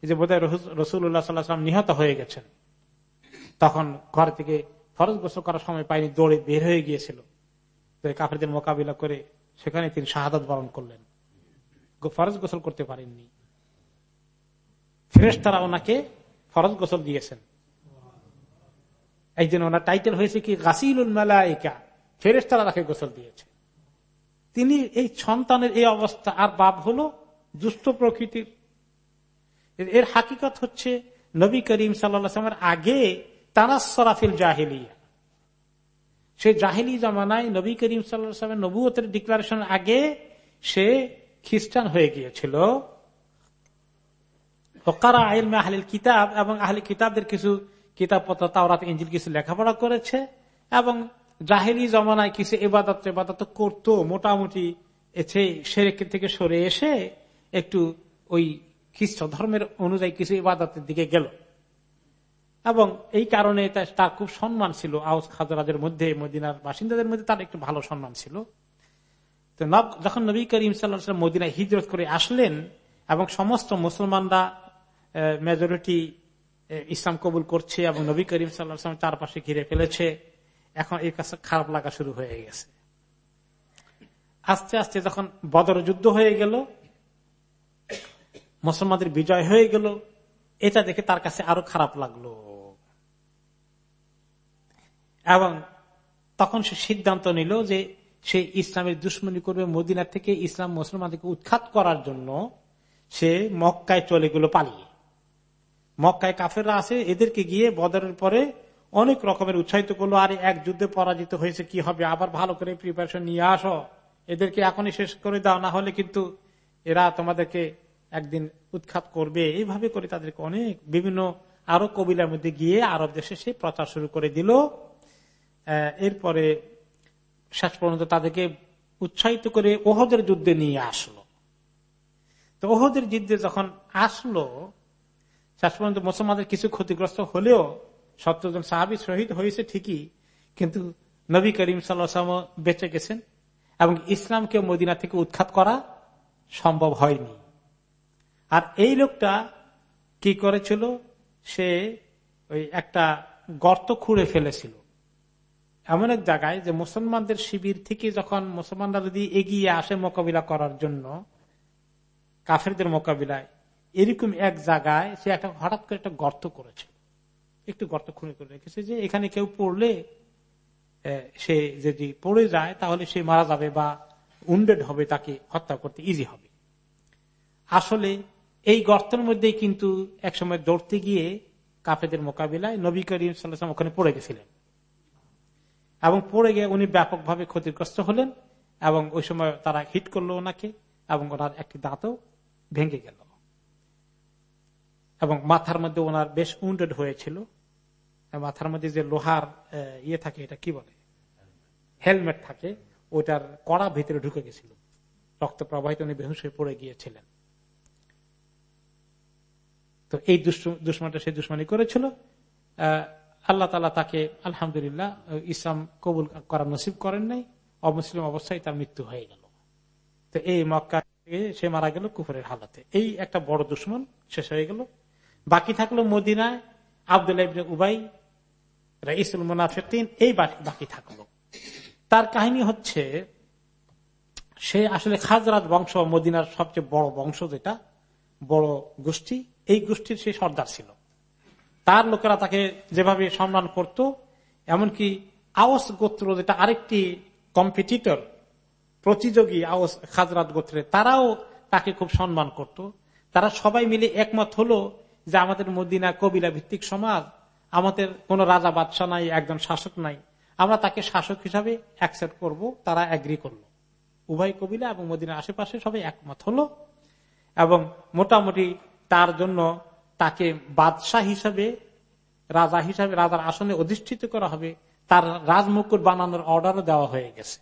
যে বোধ হয় রসুল্লাহ সাল্লাহাম নিহত হয়ে গেছেন। তখন ঘর থেকে ফরজ গোসল করার সময় পাইনি দৌড়ে বের হয়ে গিয়েছিল। তো কাফেরদের মোকাবিলা করে সেখানে তিনি শাহাদত বরণ করলেন। ফরজ গোসল করতে পারেননি। ফেরেস তারা ওনাকে ফরজ গোসল দিয়েছেন। একদিন ওনার টাইটেল হয়েছে কি, গাসিলুল মালাইকা ফেরেস তারা তাকে গোসল দিয়েছে। তিনি এই সন্তানের এই অবস্থা। আর বাপ হলো দুষ্ট প্রকৃতির। এর হাকিকত হচ্ছে নবী করিম সাল্লামের আগে তারা সরাফিল জাহিলিয়া। সে জাহিলি জমানায় নবী করিম সাল্লামের নবুয়তের ডিক্লারেশন আগে সে খ্রিস্টান হয়ে গিয়েছিল। আহলিল কিতাব এবং আহলি কিতাবদের কিছু কিতাবপত্র তাওরাত ইঞ্জিল কিছু লেখাপড়া করেছে এবং জাহেলি জমানায় কিছু এবাদত এবাদত করতো, মোটামুটি সেরেক থেকে সরে এসে একটু ওই খ্রিস্ট ধর্মের অনুযায়ী কিছু ইবাদতের দিকে গেল। এবং এই কারণে তার খুব সম্মান ছিল আউস খাজরাজের মধ্যে, মদিনার বাসিন্দাদের মধ্যে তার একটু ভালো সম্মান ছিল। তো যখন নবী করিম সাল্লাহ মদিনায় হিজরত করে আসলেন এবং সমস্ত মুসলমানরা মেজরিটি ইসলাম কবুল করছে এবং নবী করিম সাল্লাহ চারপাশে ঘিরে ফেলেছে এখন এই কাছে খারাপ লাগা শুরু হয়ে গেছে। আস্তে আস্তে যখন বদর যুদ্ধ হয়ে গেল, মুসলমানদের বিজয় হয়ে গেল, এটা দেখে তার কাছে আরও খারাপ লাগল। এবং তখন সে সিদ্ধান্ত নিল যে সে ইসলামের দুশ্মনী করবে মদিনার থেকে ইসলাম মুসলমানদেরকে উৎখাত করার জন্য সে মক্কায় চলে গেল পালিয়ে। মক্কায় কাফেররা আছে, এদেরকে গিয়ে বদরের পরে অনেক রকমের উৎসাহিত করল, আর এক যুদ্ধে পরাজিত হয়েছে, কি হবে? আবার ভালো করে প্রিপারেশন নিয়ে আসো। এদেরকে এখনই শেষ করে দাও, না হলে কিন্তু এরা তোমাদেরকে একদিন উৎখাত করবে। এইভাবে করে তাদেরকে অনেক বিভিন্ন আরও কবিলার মধ্যে গিয়ে আরব দেশে সে প্রচার শুরু করে দিল। এরপরে শেষ পর্যন্ত তাদেরকে উৎসাহিত করে ওহদের যুদ্ধে নিয়ে আসলো। তো ওহদের যুদ্ধে যখন আসলো, শেষ পর্যন্ত মুসলমানদের কিছু ক্ষতিগ্রস্ত হলেও সত্তরজন সাহাবি শহীদ হয়েছে ঠিকই, কিন্তু নবী করিম সাল্লাম বেঁচে গেছেন এবং ইসলামকে মদিনা থেকে উৎখাত করা সম্ভব হয়নি। আর এই লোকটা কি করেছিল? সে ওই একটা গর্ত খুঁড়ে ফেলেছিল। এমন এক জায়গায় যে মুসলমানদের শিবির থেকে যখন মুসলমানরা যদি এগিয়ে আসে মোকাবিলা করার জন্য, কাফেরদের মোকাবিলায়, এরকম এক জায়গায় সে একটা হঠাৎ করে একটা গর্ত করেছে। একটু গর্ত খুঁড়ে করে রেখেছে যে এখানে কেউ পড়লে সে যদি পড়ে যায় তাহলে সে মারা যাবে বা উন্ডেড হবে, তাকে হত্যা করতে ইজি হবে। আসলে এই গর্তের মধ্যে কিন্তু একসময় দৌড়তে গিয়ে কাফেদের মোকাবিলায় নবী করিম সাল্লাম ওখানে পড়ে গেছিলেন। এবং পড়ে গিয়ে উনি ব্যাপকভাবে ক্ষতিগ্রস্ত হলেন এবং ওই সময় তারা হিট করল ওনাকে এবং ওনার একটি দাঁতও ভেঙে গেল। এবং মাথার মধ্যে ওনার বেশ উন্ডেড হয়েছিল। মাথার মধ্যে যে লোহার ইয়ে থাকে, এটা কি বলে? হেলমেট থাকে ওটার কড়া ভিতরে ঢুকে গেছিল। রক্ত প্রবাহিত, উনি বেহুশ হয়ে পড়ে গিয়েছিলেন। তো এই দুশ্মনটা সে দুশ্মনী করেছিল। আল্লাহ তালা তাকে, আলহামদুলিল্লাহ, ইসলাম কবুল করার নসিব করেন নাই। অমুসলিম অবস্থায় তার মৃত্যু হয়ে গেল। তো এই মক্কা সে মারা গেল কুফরের হালাতে। এই একটা বড় দুশ্মন শেষ হয়ে গেল। বাকি থাকল মদিনায় আবদুল্লাহ উবাই, রাইসুল মুনাফিকিন, এই বাকি থাকল। তার কাহিনী হচ্ছে, সে আসলে খাজরাত বংশ মদিনার সবচেয়ে বড় বংশ যেটা, বড় গোষ্ঠী, এই গোষ্ঠীর সে সর্দার ছিল। তার লোকেরা তাকে যেভাবে সম্মান করত, এমনকি আওস গোত্র যেটা আরেকটি কম্পিটিটর প্রতিযোগী আওস খাজরাত গোত্রে, তারাও তাকে খুব সম্মান করত। তারা সবাই মিলে একমত হলো যে আমাদের মদিনা কবিলা ভিত্তিক সমাজ, আমাদের কোন রাজা বাদশাহ নাই, একজন শাসক নাই। আমরা তাকে শাসক হিসাবে অ্যাকসেপ্ট করব, তারা অ্যাগ্রি করল। উভয় কবিলা এবং মদিনার আশেপাশে সবাই একমত হলো এবং মোটামুটি তার জন্য তাকে বাদশাহ হিসাবে, রাজা হিসাবে, রাজার আসনে অধিষ্ঠিত করা হবে। তার রাজমুকুট বানানোর অর্ডারও দেওয়া হয়ে গেছে।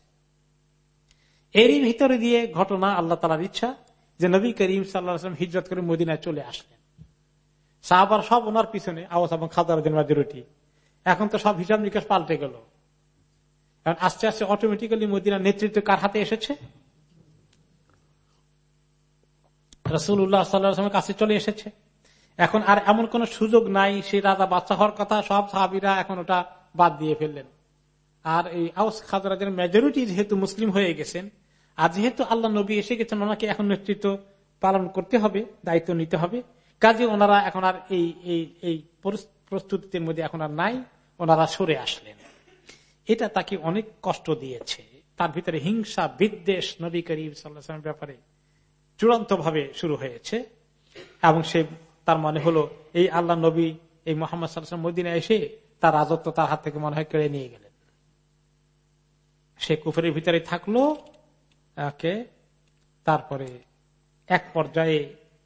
এরই ভিতরে দিয়ে ঘটনা আল্লাহ তালার ইচ্ছা যে নবী করিম সাল্লাম হিজরত করে মদিনায় চলে আসলেন। সাহাবার সব ওনার পিছনে, আওয়াজ এবং খাদার দিন মাজরুটি এখন তো সব হিসাব নিকাশ পাল্টে গেল। কারণ আস্তে আস্তে অটোমেটিক্যালি মদিনার নেতৃত্ব কার হাতে এসেছে? রসুল্লাহ সাল্লামের কাছে চলে এসেছে। এখন আর এমন কোন সুযোগ নাই, সে রাজা বাচ্চা হওয়ার কথা সব সাহাবিরা এখন ওটা বাদ দিয়ে ফেললেন। আর এই আউস খাজরাজের মেজরিটি যেহেতু মুসলিম হয়ে গেছেন, আর যেহেতু আল্লাহ নবী এসে গেছেন, ওনাকে এখন নেতৃত্ব পালন করতে হবে, দায়িত্ব নিতে হবে। কাজে ওনারা এখন আর এই এই প্রস্তুতির মধ্যে এখন আর নাই, ওনারা সরে আসলেন। এটা তাকে অনেক কষ্ট দিয়েছে। তার ভিতরে হিংসা, বিদ্বেষ, নবী করিম সাল্লাহামের ব্যাপারে চূড়ান্ত ভাবে শুরু হয়েছে। এবং সে, তার মনে হলো, এই আল্লাহ নবী, এই মোহাম্মদ সাল্লাম মদিনা এসে তার রাজত্ব তার হাত থেকে মনে হয় কেড়ে নিয়ে গেলেন। সে কুফরের ভিতরে থাকল তারপরে এক পর্যায়ে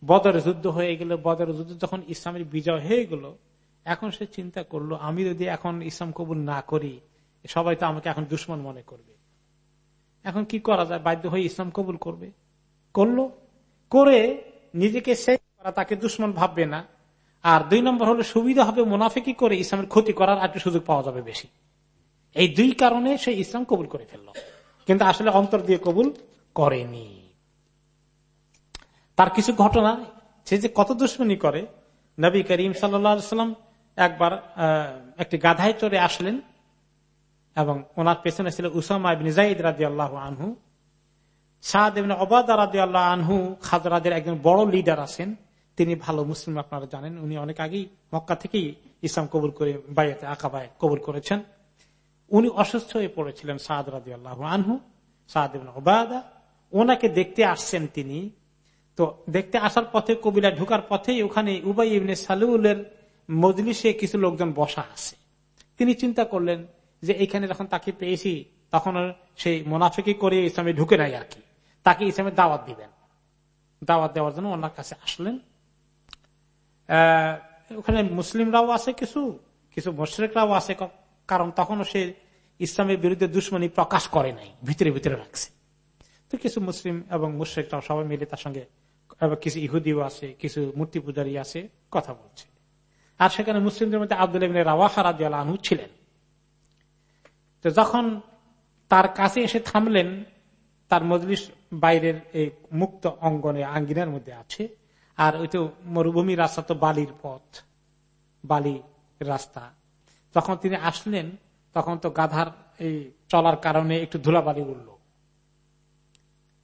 বদর যুদ্ধ হয়ে গেল, বদর যুদ্ধ যখন ইসলামের বিজয় হয়ে গেল, এখন সে চিন্তা করল, আমি যদি এখন ইসলাম কবুল না করি, সবাই তো আমাকে এখন দুশ্মন মনে করবে। এখন কি করা যায়? বাধ্য হয়ে ইসলাম কবুল করবে? করল। করে নিজেকে সে তাকে দুশ্মন ভাববে না। আর দুই নম্বর হলো, সুবিধা হবে মুনাফিকি করে ইসলামের ক্ষতি করার একটু সুযোগ পাওয়া যাবে বেশি। এই দুই কারণে সে ইসলাম কবুল করে ফেলল। কিন্তু আসলে অন্তর দিয়ে কবুল করেনি। তার কিছু ঘটনা সে যে কত দুশ্মনী করে, নবী করিম সাল্লাম একবার একটি গাধায় চড়ে আসলেন এবং ওনার পেছনে ছিল উসামা জাইদ রাজি আল্লাহ আনহু। সাদ অবাদা রাজি আল্লাহ আনহু খাজরাদের একজন বড় লিডার আছেন। তিনি ভালো মুসলিম আপনারা জানেন। উনি অনেক আগেই মক্কা থেকেই ইসলাম কবুল করে বাইরে আকাবায় কবুল করেছেন। উনি অসুস্থ হয়ে পড়েছিলেন সাদ রাজি আল্লাহ আনহু। সাদ ওবাদা, ওনাকে দেখতে আসছেন তিনি। তো দেখতে আসার পথে কবিলা ঢুকার পথেই ওখানে উবাই ইবনে সালুলের মজলিসে কিছু লোকজন বসা আছে। তিনি চিন্তা করলেন যে এখানে যখন তাকে পেয়েছি, তখন সেই মোনাফিকি করে ইসলামে ঢুকে নাই আর কি। তাকে ইসলামের দাওয়াত দিবেন। দাওয়াত দেওয়ার জন্য ওনার কাছে আসলেন। ওখানে মুসলিমরাও আছে কিছু কিছু মুশ্রেকরাও আছে কারণ তখনও সে ইসলামের বিরুদ্ধে দুশ্মনী প্রকাশ করে নাই, ভিতরে ভিতরে রাখছে। তো কিছু মুসলিম এবং মুশ্রেকরাও সবাই মিলে তার সঙ্গে কিছু ইহুদিও আছে, কিছু মূর্তি পূজারী আছে, কথা বলছে। আর সেখানে মুসলিমদের মধ্যে আব্দুল আনহু ছিলেন। তো যখন তার কাছে এসে থামলেন, তার মজলিস বাইরের এই মুক্ত অঙ্গনে, আঙ্গিনার মধ্যে আছে, আর ওই তো মরুভূমি রাস্তা তো বালির পথ, বালি রাস্তা। যখন তিনি আসলেন, তখন তো গাধার এই চলার কারণে একটু ধুলাবালি উঠল।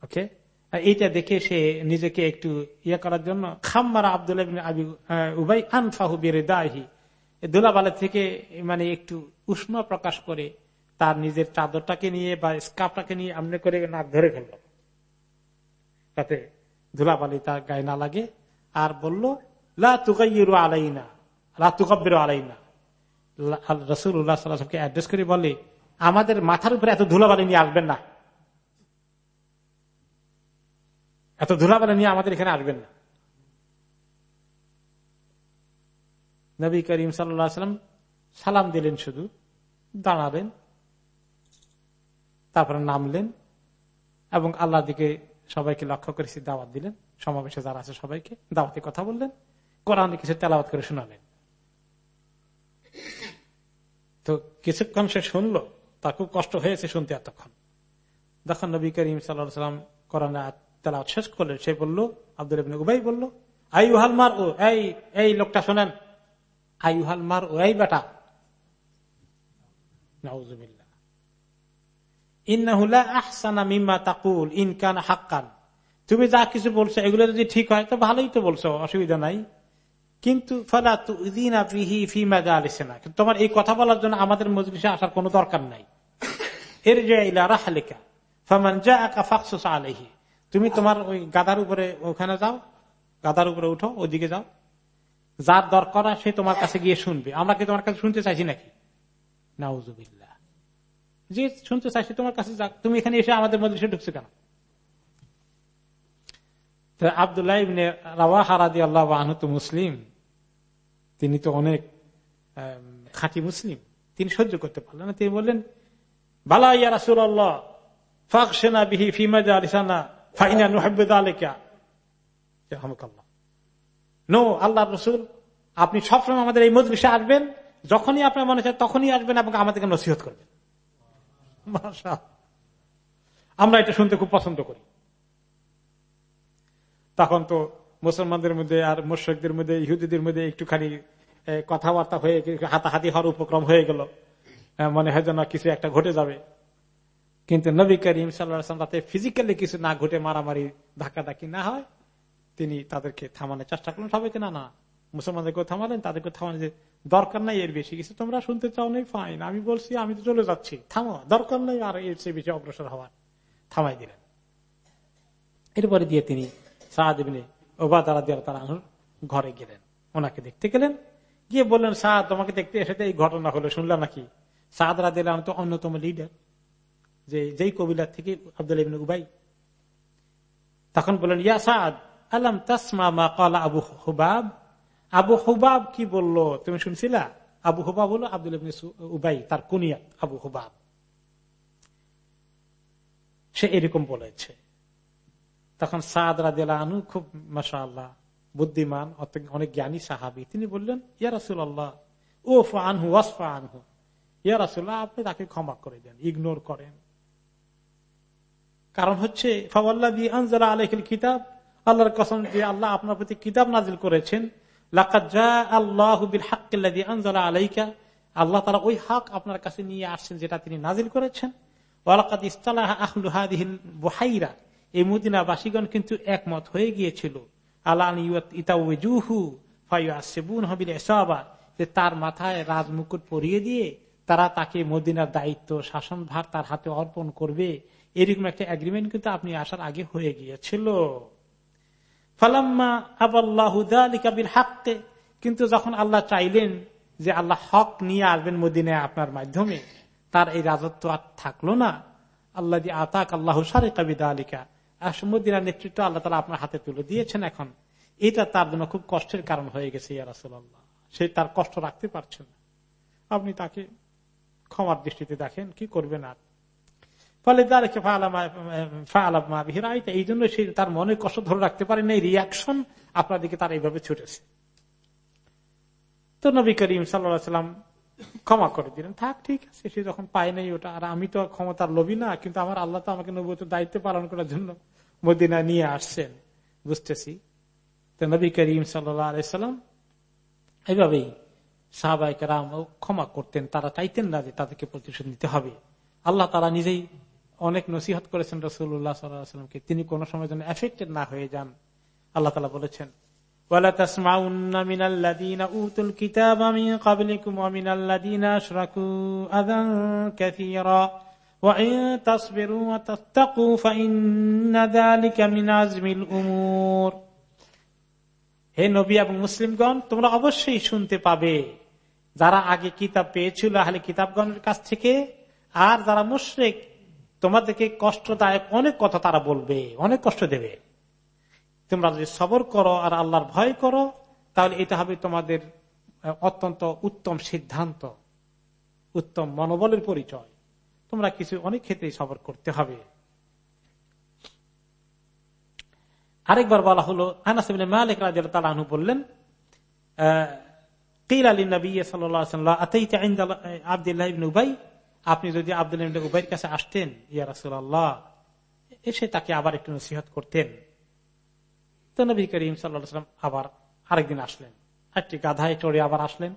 ওকে? এইটা দেখে সে নিজেকে একটু ইয়ে করার জন্য খাম্মারা আব্দুল উবাই আনফাহু বেড়ে দাহি ধুলাবালের থেকে মানে একটু উষ্ণ প্রকাশ করে তার নিজের চাদরটাকে নিয়ে বা স্কাপটাকে নিয়ে আমনে করে নাক ধরে ফেলল। তাতে ধুলাবালি তার গায়ে না লাগে আর বলল, লা তুকাইরু আলাইনা, লা তুকব্বের আলাইনা। রসুল্লাহ সাল্লামকে অ্যাড্রেস করে বলে, আমাদের মাথার উপরে এত ধুলাবালি নিয়ে আসবেন না। এত ধুলাবালি নিয়ে আমাদের এখানে আসবেন না। নবী করিম সাল্লাম সালাম দিলেন শুধু, দাঁড়ালেন, তারপরে নামলেন এবং আল্লাহ দিকে সবাইকে লক্ষ্য করে দাওয়াত দিলেন। সমাবেশে যারা আছে সবাইকে দাওয়াতে কথা বললেন, কোরআন কিছু তেলাওয়াত করে শোনালেন। তো কিছুক্ষণ সে শুনলো, তার খুব কষ্ট হয়েছে শুনতে এতক্ষণ। যখন নবী করিম সাল্লাম করোনা তালা শেষ করলেন। সে বলল, আব্দুল ইবনে উবাই বলল আইহাল মার ও এই এই লোকটা শোনেন। আইহাল মার ও এই বেটা। তুমি যা কিছু বলছো, এগুলো যদি ঠিক হয়, তো ভালোই তো বলছো, অসুবিধা নাই। কিন্তু তোমার এই কথা বলার জন্য আমাদের মজলিসে আসার কোন দরকার নাই। এর যে রাহালিকা, ফমান যা একা ফাকসুস আলহি তুমি তোমার ওই গাদার উপরে ওখানে যাও, গাদার উপরে উঠো, ওদিকে যাও। যার দরকার সে তোমার কাছে গিয়ে শুনবে। আমরা কি তোমার কাছে শুনতে চাইছি নাকি? নাউজুবিল্লা যে শুনতে চাইছি তোমার কাছে যাক। তুমি এখানে এসে আমাদের মধ্যে ঢুকছে কেন? আবদুল্লাহ আল্লাহ আহত তো মুসলিম। তিনি তো অনেক খাঁটি মুসলিম। তিনি সহ্য করতে পারলেন না। তিনি বললেন, বালা ইয়া রাসুল আল্লাহ ফাকসেনা বিহি ফিমাজা আল্লাহ রসুল, আপনি সবসময় আমাদের এই মজলিসে আসবেন, যখনই আপনার মনে চায় তখনই আসবেন এবং আমাদেরকে নসিহত করবেন। আমরা এটা শুনতে খুব পছন্দ করি। তখন তো মুসলমানদের মধ্যে আর মোর্শেকদের মধ্যে, ইহুদিদের মধ্যে একটুখানি কথাবার্তা হয়ে, হাতাহাতি হওয়ার উপক্রম হয়ে গেল। মনে হয় যেন কিছু একটা ঘটে যাবে। কিন্তু নবী করিম সাল্লাম তাতে ফিজিক্যালি কিছু না ঘটে মারামারি, ধাক্কাধাক্কি না হয়, তিনি তাদেরকে থামানোর চেষ্টা করলেন। সবাইকে না না, মুসলমানদেরকেও থামালেন তাদেরকে থামানো যে দরকার নাই এর বেশি। কিছু তোমরা শুনতে চাও নেই ফাইন আমি বলছি, আমি তো চলে যাচ্ছি, থামো, দরকার নেই আর এর চেয়ে বেশি অগ্রসর হওয়ার। থামাই দিলেন। এরপরে দিয়ে তিনি সাহাদিবিনে ওবাদারা দিয়ে তারা ঘরে গেলেন। ওনাকে দেখতে গেলেন, গিয়ে বললেন, সাদ, তোমাকে দেখতে এসে এই ঘটনা হলো শুনলাম নাকি? সাদরা দিলাম তো অন্যতম লিডার যে যেই কবিলার থেকে আব্দুল ইবিন উবাই। তখন বললেন, ইয়া সাদ আলম তাসমা মা কালা আবু হুবাব? আবু হুবাব কি বলল? তুমি শুনছিলা? আবু হুবাব বলো আব্দুল ইবিন উবাই, তার কুনিয়া আবু হুবাব। সে এরকম বলেছে। তখন সাদ আনু খুব মাসা আল্লাহ বুদ্ধিমান অনেক জ্ঞানী সাহাবি। তিনি বললেন, ইয়া রাসুল আল্লাহ ও আনহু, ওয়াসফা আনহু। ইয়া রাসুল্লাহ আপনি তাকে ক্ষমা করে দেন, ইগনোর করেন। কারণ হচ্ছে কিতাব, আল্লাহর কসম যে আল্লাহ আপনার প্রতি কিতাব নাজিল করেছেন আল্লাহ তারা ওই হক আপনার কাছে নিয়ে আসছেন যেটা তিনি নাজিল করেছেন। কিন্তু একমত হয়ে গিয়েছিল। তার মাথায় রাজমুকুট পরিয়ে দিয়ে তারা তাকে মদিনার দায়িত্ব, শাসনভার তার হাতে অর্পণ করবে। এরকম একটা এগ্রিমেন্ট কিন্তু আপনি আসার আগে হয়ে গিয়েছিল। ফালাম্মা আবাল্লাহুদালিকাবিল হাক্কে। কিন্তু যখন আল্লাহ চাইলেন যে আল্লাহ হক নিয়ে আসবেন মদিনায় আপনার মাধ্যমে, তার এই রাজত্ব আর থাকল না। আল্লাহ দিয়ে আতাক আল্লাহ সারে কাবিদা আলিকা মদিনার নেতৃত্ব আল্লাহ তালা আপনার হাতে তুলে দিয়েছেন এখন। এটা তার জন্য খুব কষ্টের কারণ হয়ে গেছে ইয়ারাসুল্লাহ সে তার কষ্ট রাখতে পারছেন আপনি তাকে ক্ষমার দৃষ্টিতে দেখেন, কি করবেন আর? ফলে এই জন্য সে তার মনে কষ্ট ধরে রাখতে পারেন এই রিয়াকশন আপনার দিকে তার এইভাবে ছুটেছে। তো নবী করিম সাল্লাম ক্ষমা করে দিলেন। থাক, ঠিক আছে, সে যখন পায় নাই ওটা, আর আমি তো ক্ষমতার লোভী না, কিন্তু আমার আল্লাহ তো আমাকে নবত দায়িত্ব পালন করার জন্য মদিনা নিয়ে আসছেন, বুঝতেছি। তো নবী করিম সাল্লাম এইভাবেই সাহাবাহিক রাম ক্ষমা করতেন, তারা চাইতেন না যে তাদেরকে প্রতিশোধ নিতে হবে। আল্লাহ তারা নিজেই অনেক নসিহত করেছেন রসুল্লাহ সাল্লামকে তিনি কোন সময় যেন এফেক্টেড না হয়ে যান। আল্লাহ তালা বলেছেন হে নবী এবং মুসলিমগণ, তোমরা অবশ্যই শুনতে পাবে, যারা আগে কিতাব পেয়েছিল আহলে কিতাবগণের কাছ থেকে, আর যারা মুশ্রেক তোমাদেরকে কষ্টদায়ক অনেক কথা তারা বলবে, অনেক কষ্ট দেবে। তোমরা যদি সবর করো আর আল্লাহর ভয় করো, তাহলে এটা হবে তোমাদের অত্যন্ত উত্তম সিদ্ধান্ত, উত্তম মনোবলের পরিচয়। তোমরা কিছু অনেক ক্ষেত্রেই সবর করতে হবে। আরেকবার বলা হলো, আনাস মালিক রাজ তালু বললেন আলী নবী সাল্লাহ আবদুল্লাহ আপনি যদি আব্দুল উবাইয়ের কাছে আসতেন, ইয়া রাসুল্লাহ এসে তাকে আবার একটু নসিহত করতেন। তো নবী করিম সাল্লাম আবার আরেকদিন আসলেন। একটি গাধায় চড়ে আবার আসলেন।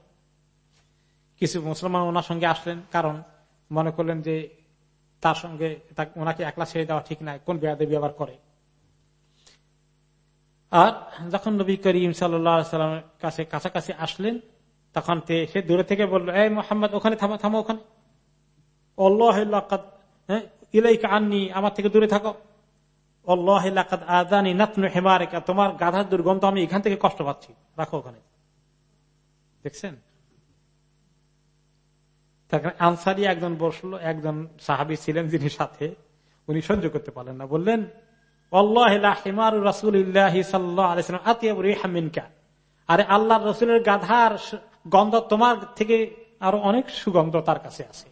কিছু মুসলমান ওনার সঙ্গে আসলেন, কারণ মনে করলেন যে তার সঙ্গে ওনাকে একলা ছেড়ে দেওয়া ঠিক নাই, কোন বেয়াদেবী আবার করে। আর যখন নবী করিম সাল্লামের কাছে কাছাকাছি আসলেন, তখন সে দূরে থেকে বলল, এই মোহাম্মদ, ওখানে থামো থামো ওখানে। ইলাইকা আননি, আমার থেকে দূরে থাকো। আদানি নাতনু হেমারেকা, তোমার গাধার দুর্গন্ধ আমি এখান থেকে কষ্ট পাচ্ছি। রাখো ওখানে। দেখছেন? আনসারি একজন বসল, একজন সাহাবি ছিলেন যিনি সাথে, উনি সহ্য করতে পারলেন না। বললেন আরে আল্লাহ রসুলের গাধার গন্ধ তোমার থেকে আরও অনেক সুগন্ধ তার কাছে আছে।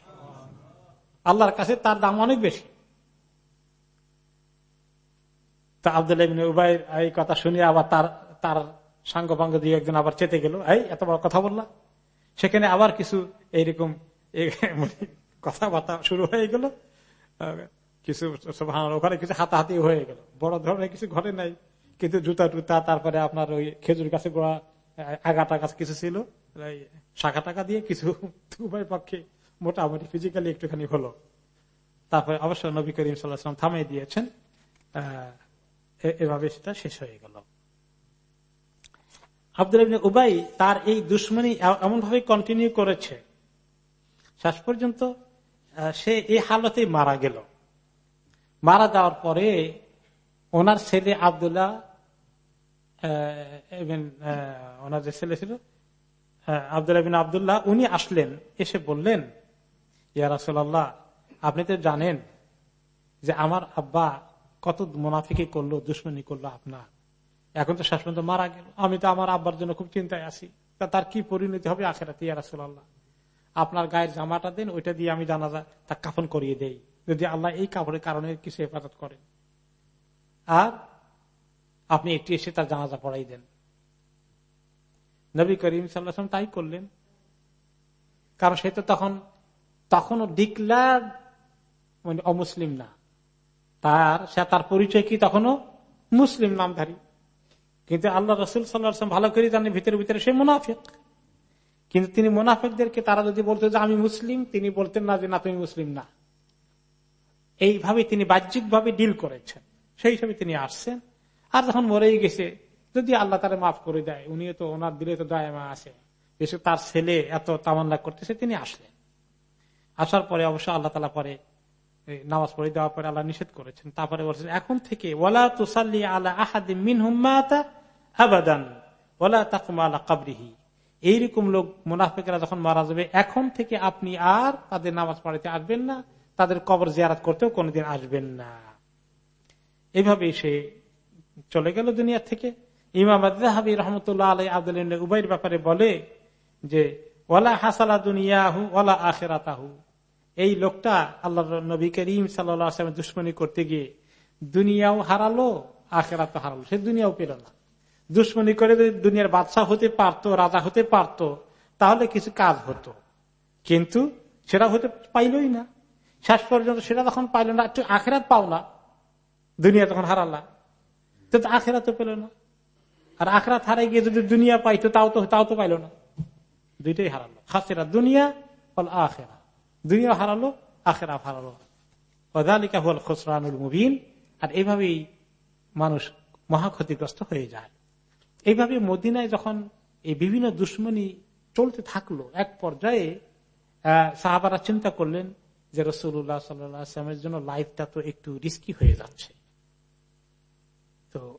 আল্লাহর কাছে তার দাম অনেক বেশি। তা আবদুল্লাহ উবাই এই কথা শুনে আবার তার তার সাঙ্গ পাঙ্গ দিয়ে একজন আবার চেতে গেল, এই, এত বড় কথা বললা? সেখানে আবার কিছু এইরকম মানে কথাবার্তা শুরু হয়ে গেল। কিছু ওখানে কিছু হাতাহাতি হয়ে গেল। বড় ধরনের কিছু ঘটে নাই, কিন্তু জুতা টুতা, তারপরে আপনার ওই খেজুর গাছে গোড়া, আগাটা গাছ কিছু ছিল শাখা টাকা দিয়ে কিছু উভয় পক্ষে মোটামুটি ফিজিক্যালি একটুখানি হলো। তারপরে অবশ্য নবী করিম সাল্লাহাম থামিয়ে দিয়েছেন। এভাবে সেটা শেষ হয়ে গেল। আব্দুল উবাই তার এই দুশ্মনী এমন ভাবে কন্টিনিউ করেছে। শেষ পর্যন্ত সে এই হালতেই মারা গেল। মারা যাওয়ার পরে ওনার ছেলে আবদুল্লাহ ওনার যে ছেলে ছিল আবদুল্লাহ আবদুল্লাহ, উনি আসলেন, এসে বললেন ইয়ারাসোল্লাহ আপনি তো জানেন যে আমার আব্বা কত মুনাফিকি করল, দুশ্মনী করল আপনার। এখন তো শেষ পর্যন্ত মারা গেল। আমি তো আমার আব্বার জন্য খুব চিন্তায় আছি। তা তার কি পরিণতি হবে আখেরাতে ইয়ারাসোল্লাহ আপনার গায়ের জামাটা দেন, ওইটা দিয়ে আমি জানা যায় তা কাফন করিয়ে দেই। যদি আল্লাহ এই কাপড়ের কারণে কিছু হেফাজত করেন। আর আপনি একটি এসে তার জানাজা পড়াই দেন। নবী করিম সাল্লাম তাই করলেন। কারণ সে তো তখন তখনও ডিক্লার মানে অমুসলিম না। তার, সে তার পরিচয় কি তখনও মুসলিম নামধারী। কিন্তু আল্লাহ রসুল সাল্লাহ ভালো করে জানেন ভিতরে ভিতরে সে মুনাফিক। কিন্তু তিনি মোনাফেকদেরকে তারা যদি বলতো যে আমি মুসলিম, তিনি বলতেন না যে না, তুমি মুসলিম না। এইভাবে তিনি বাহ্যিকভাবে ডিল করেছেন। সেই হিসাবে তিনি আসছেন। আর যখন মরেই গেছে, যদি আল্লাহ তারা মাফ করে দেয়, উনিও তো ওনার দিলে তো দয়ামা আছে। বেশি তার ছেলে এত তামান্না করতেছে, তিনি আসলেন। আসার পরে অবশ্য আল্লাহ তালা পরে নামাজ পড়ে দেওয়ার পরে আল্লাহ নিষেধ করেছেন। তারপরে বলছেন, এখন থেকে ওলা তুসাল্লি আল্লাহ আহাদি মিন হুম্মাতা ওলা তাকুমা আল্লাহ কাবরিহি। এইরকম লোক, মুনাফিকরা যখন মারা যাবে, এখন থেকে আপনি আর তাদের নামাজ পড়াতে আসবেন না, তাদের কবর জিয়ারাত করতেও কোনোদিন আসবেন না। এইভাবে সে চলে গেল দুনিয়া থেকে। ইমাম আদাহাবি রহমতুল্লাহ আলাই আব্দুল উবাইর ব্যাপারে বলে যে ওলা হাসালা দুনিয়াহু ওলা আখেরাতাহু। এই লোকটা আল্লাহ নবী করিম সাল্লাম দুশ্মনী করতে গিয়ে দুনিয়াও হারালো আখেরাত হারালো। সে দুনিয়াও পেল না। দুশ্মনী করে দুনিয়ার বাদশাহ হতে পারত, রাজা হতে পারত, তাহলে কিছু কাজ হতো। কিন্তু সেটা হতে পাইলই না। শেষ পর্যন্ত সেটা তখন পাইল না, একটু আখেরাত পাও না। দুনিয়া তখন হারালা। তো আখেরাত তো পেল না। আর আখরাত হারাই গিয়ে যদি দুনিয়া পাইতো, তাও তো তাও তো পাইল না। দুইটাই হারালো। খাসেরা দুনিয়া আখেরা। দুনিয়া হারালো, আখেরা হারালো। ওদালিকা হল খসরানুল মুবিন। আর এইভাবেই মানুষ মহা ক্ষতিগ্রস্ত হয়ে যায়। এইভাবে মদিনায় যখন এই বিভিন্ন দুশ্মনী চলতে থাকল, এক পর্যায়ে সাহাবারা চিন্তা করলেন যে রসুল্লাহ সাল্লামের জন্য লাইফটা তো একটু রিস্কি হয়ে যাচ্ছে। তো,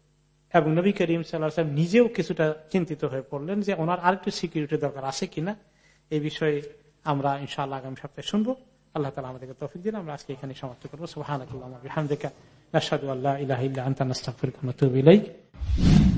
এবং নবী করিম সাল্লাম নিজেও কিছুটা চিন্তিত হয়ে পড়লেন যে ওনার আরেকটু সিকিউরিটি দরকার আছে কিনা। এই বিষয়ে আমরা ইনশাআল্লাহ আগামী সপ্তাহে শুনব। আল্লাহ তালা আমাদেরকে তফিক দিন। আমরা আজকে এখানে সমাপ্ত করব। সুহান আল্লাহ আল্লাহ ইলাহ ইল্লা আন্তা, নাস্তাগফিরুকা ওয়া নাতুবু ইলাইক।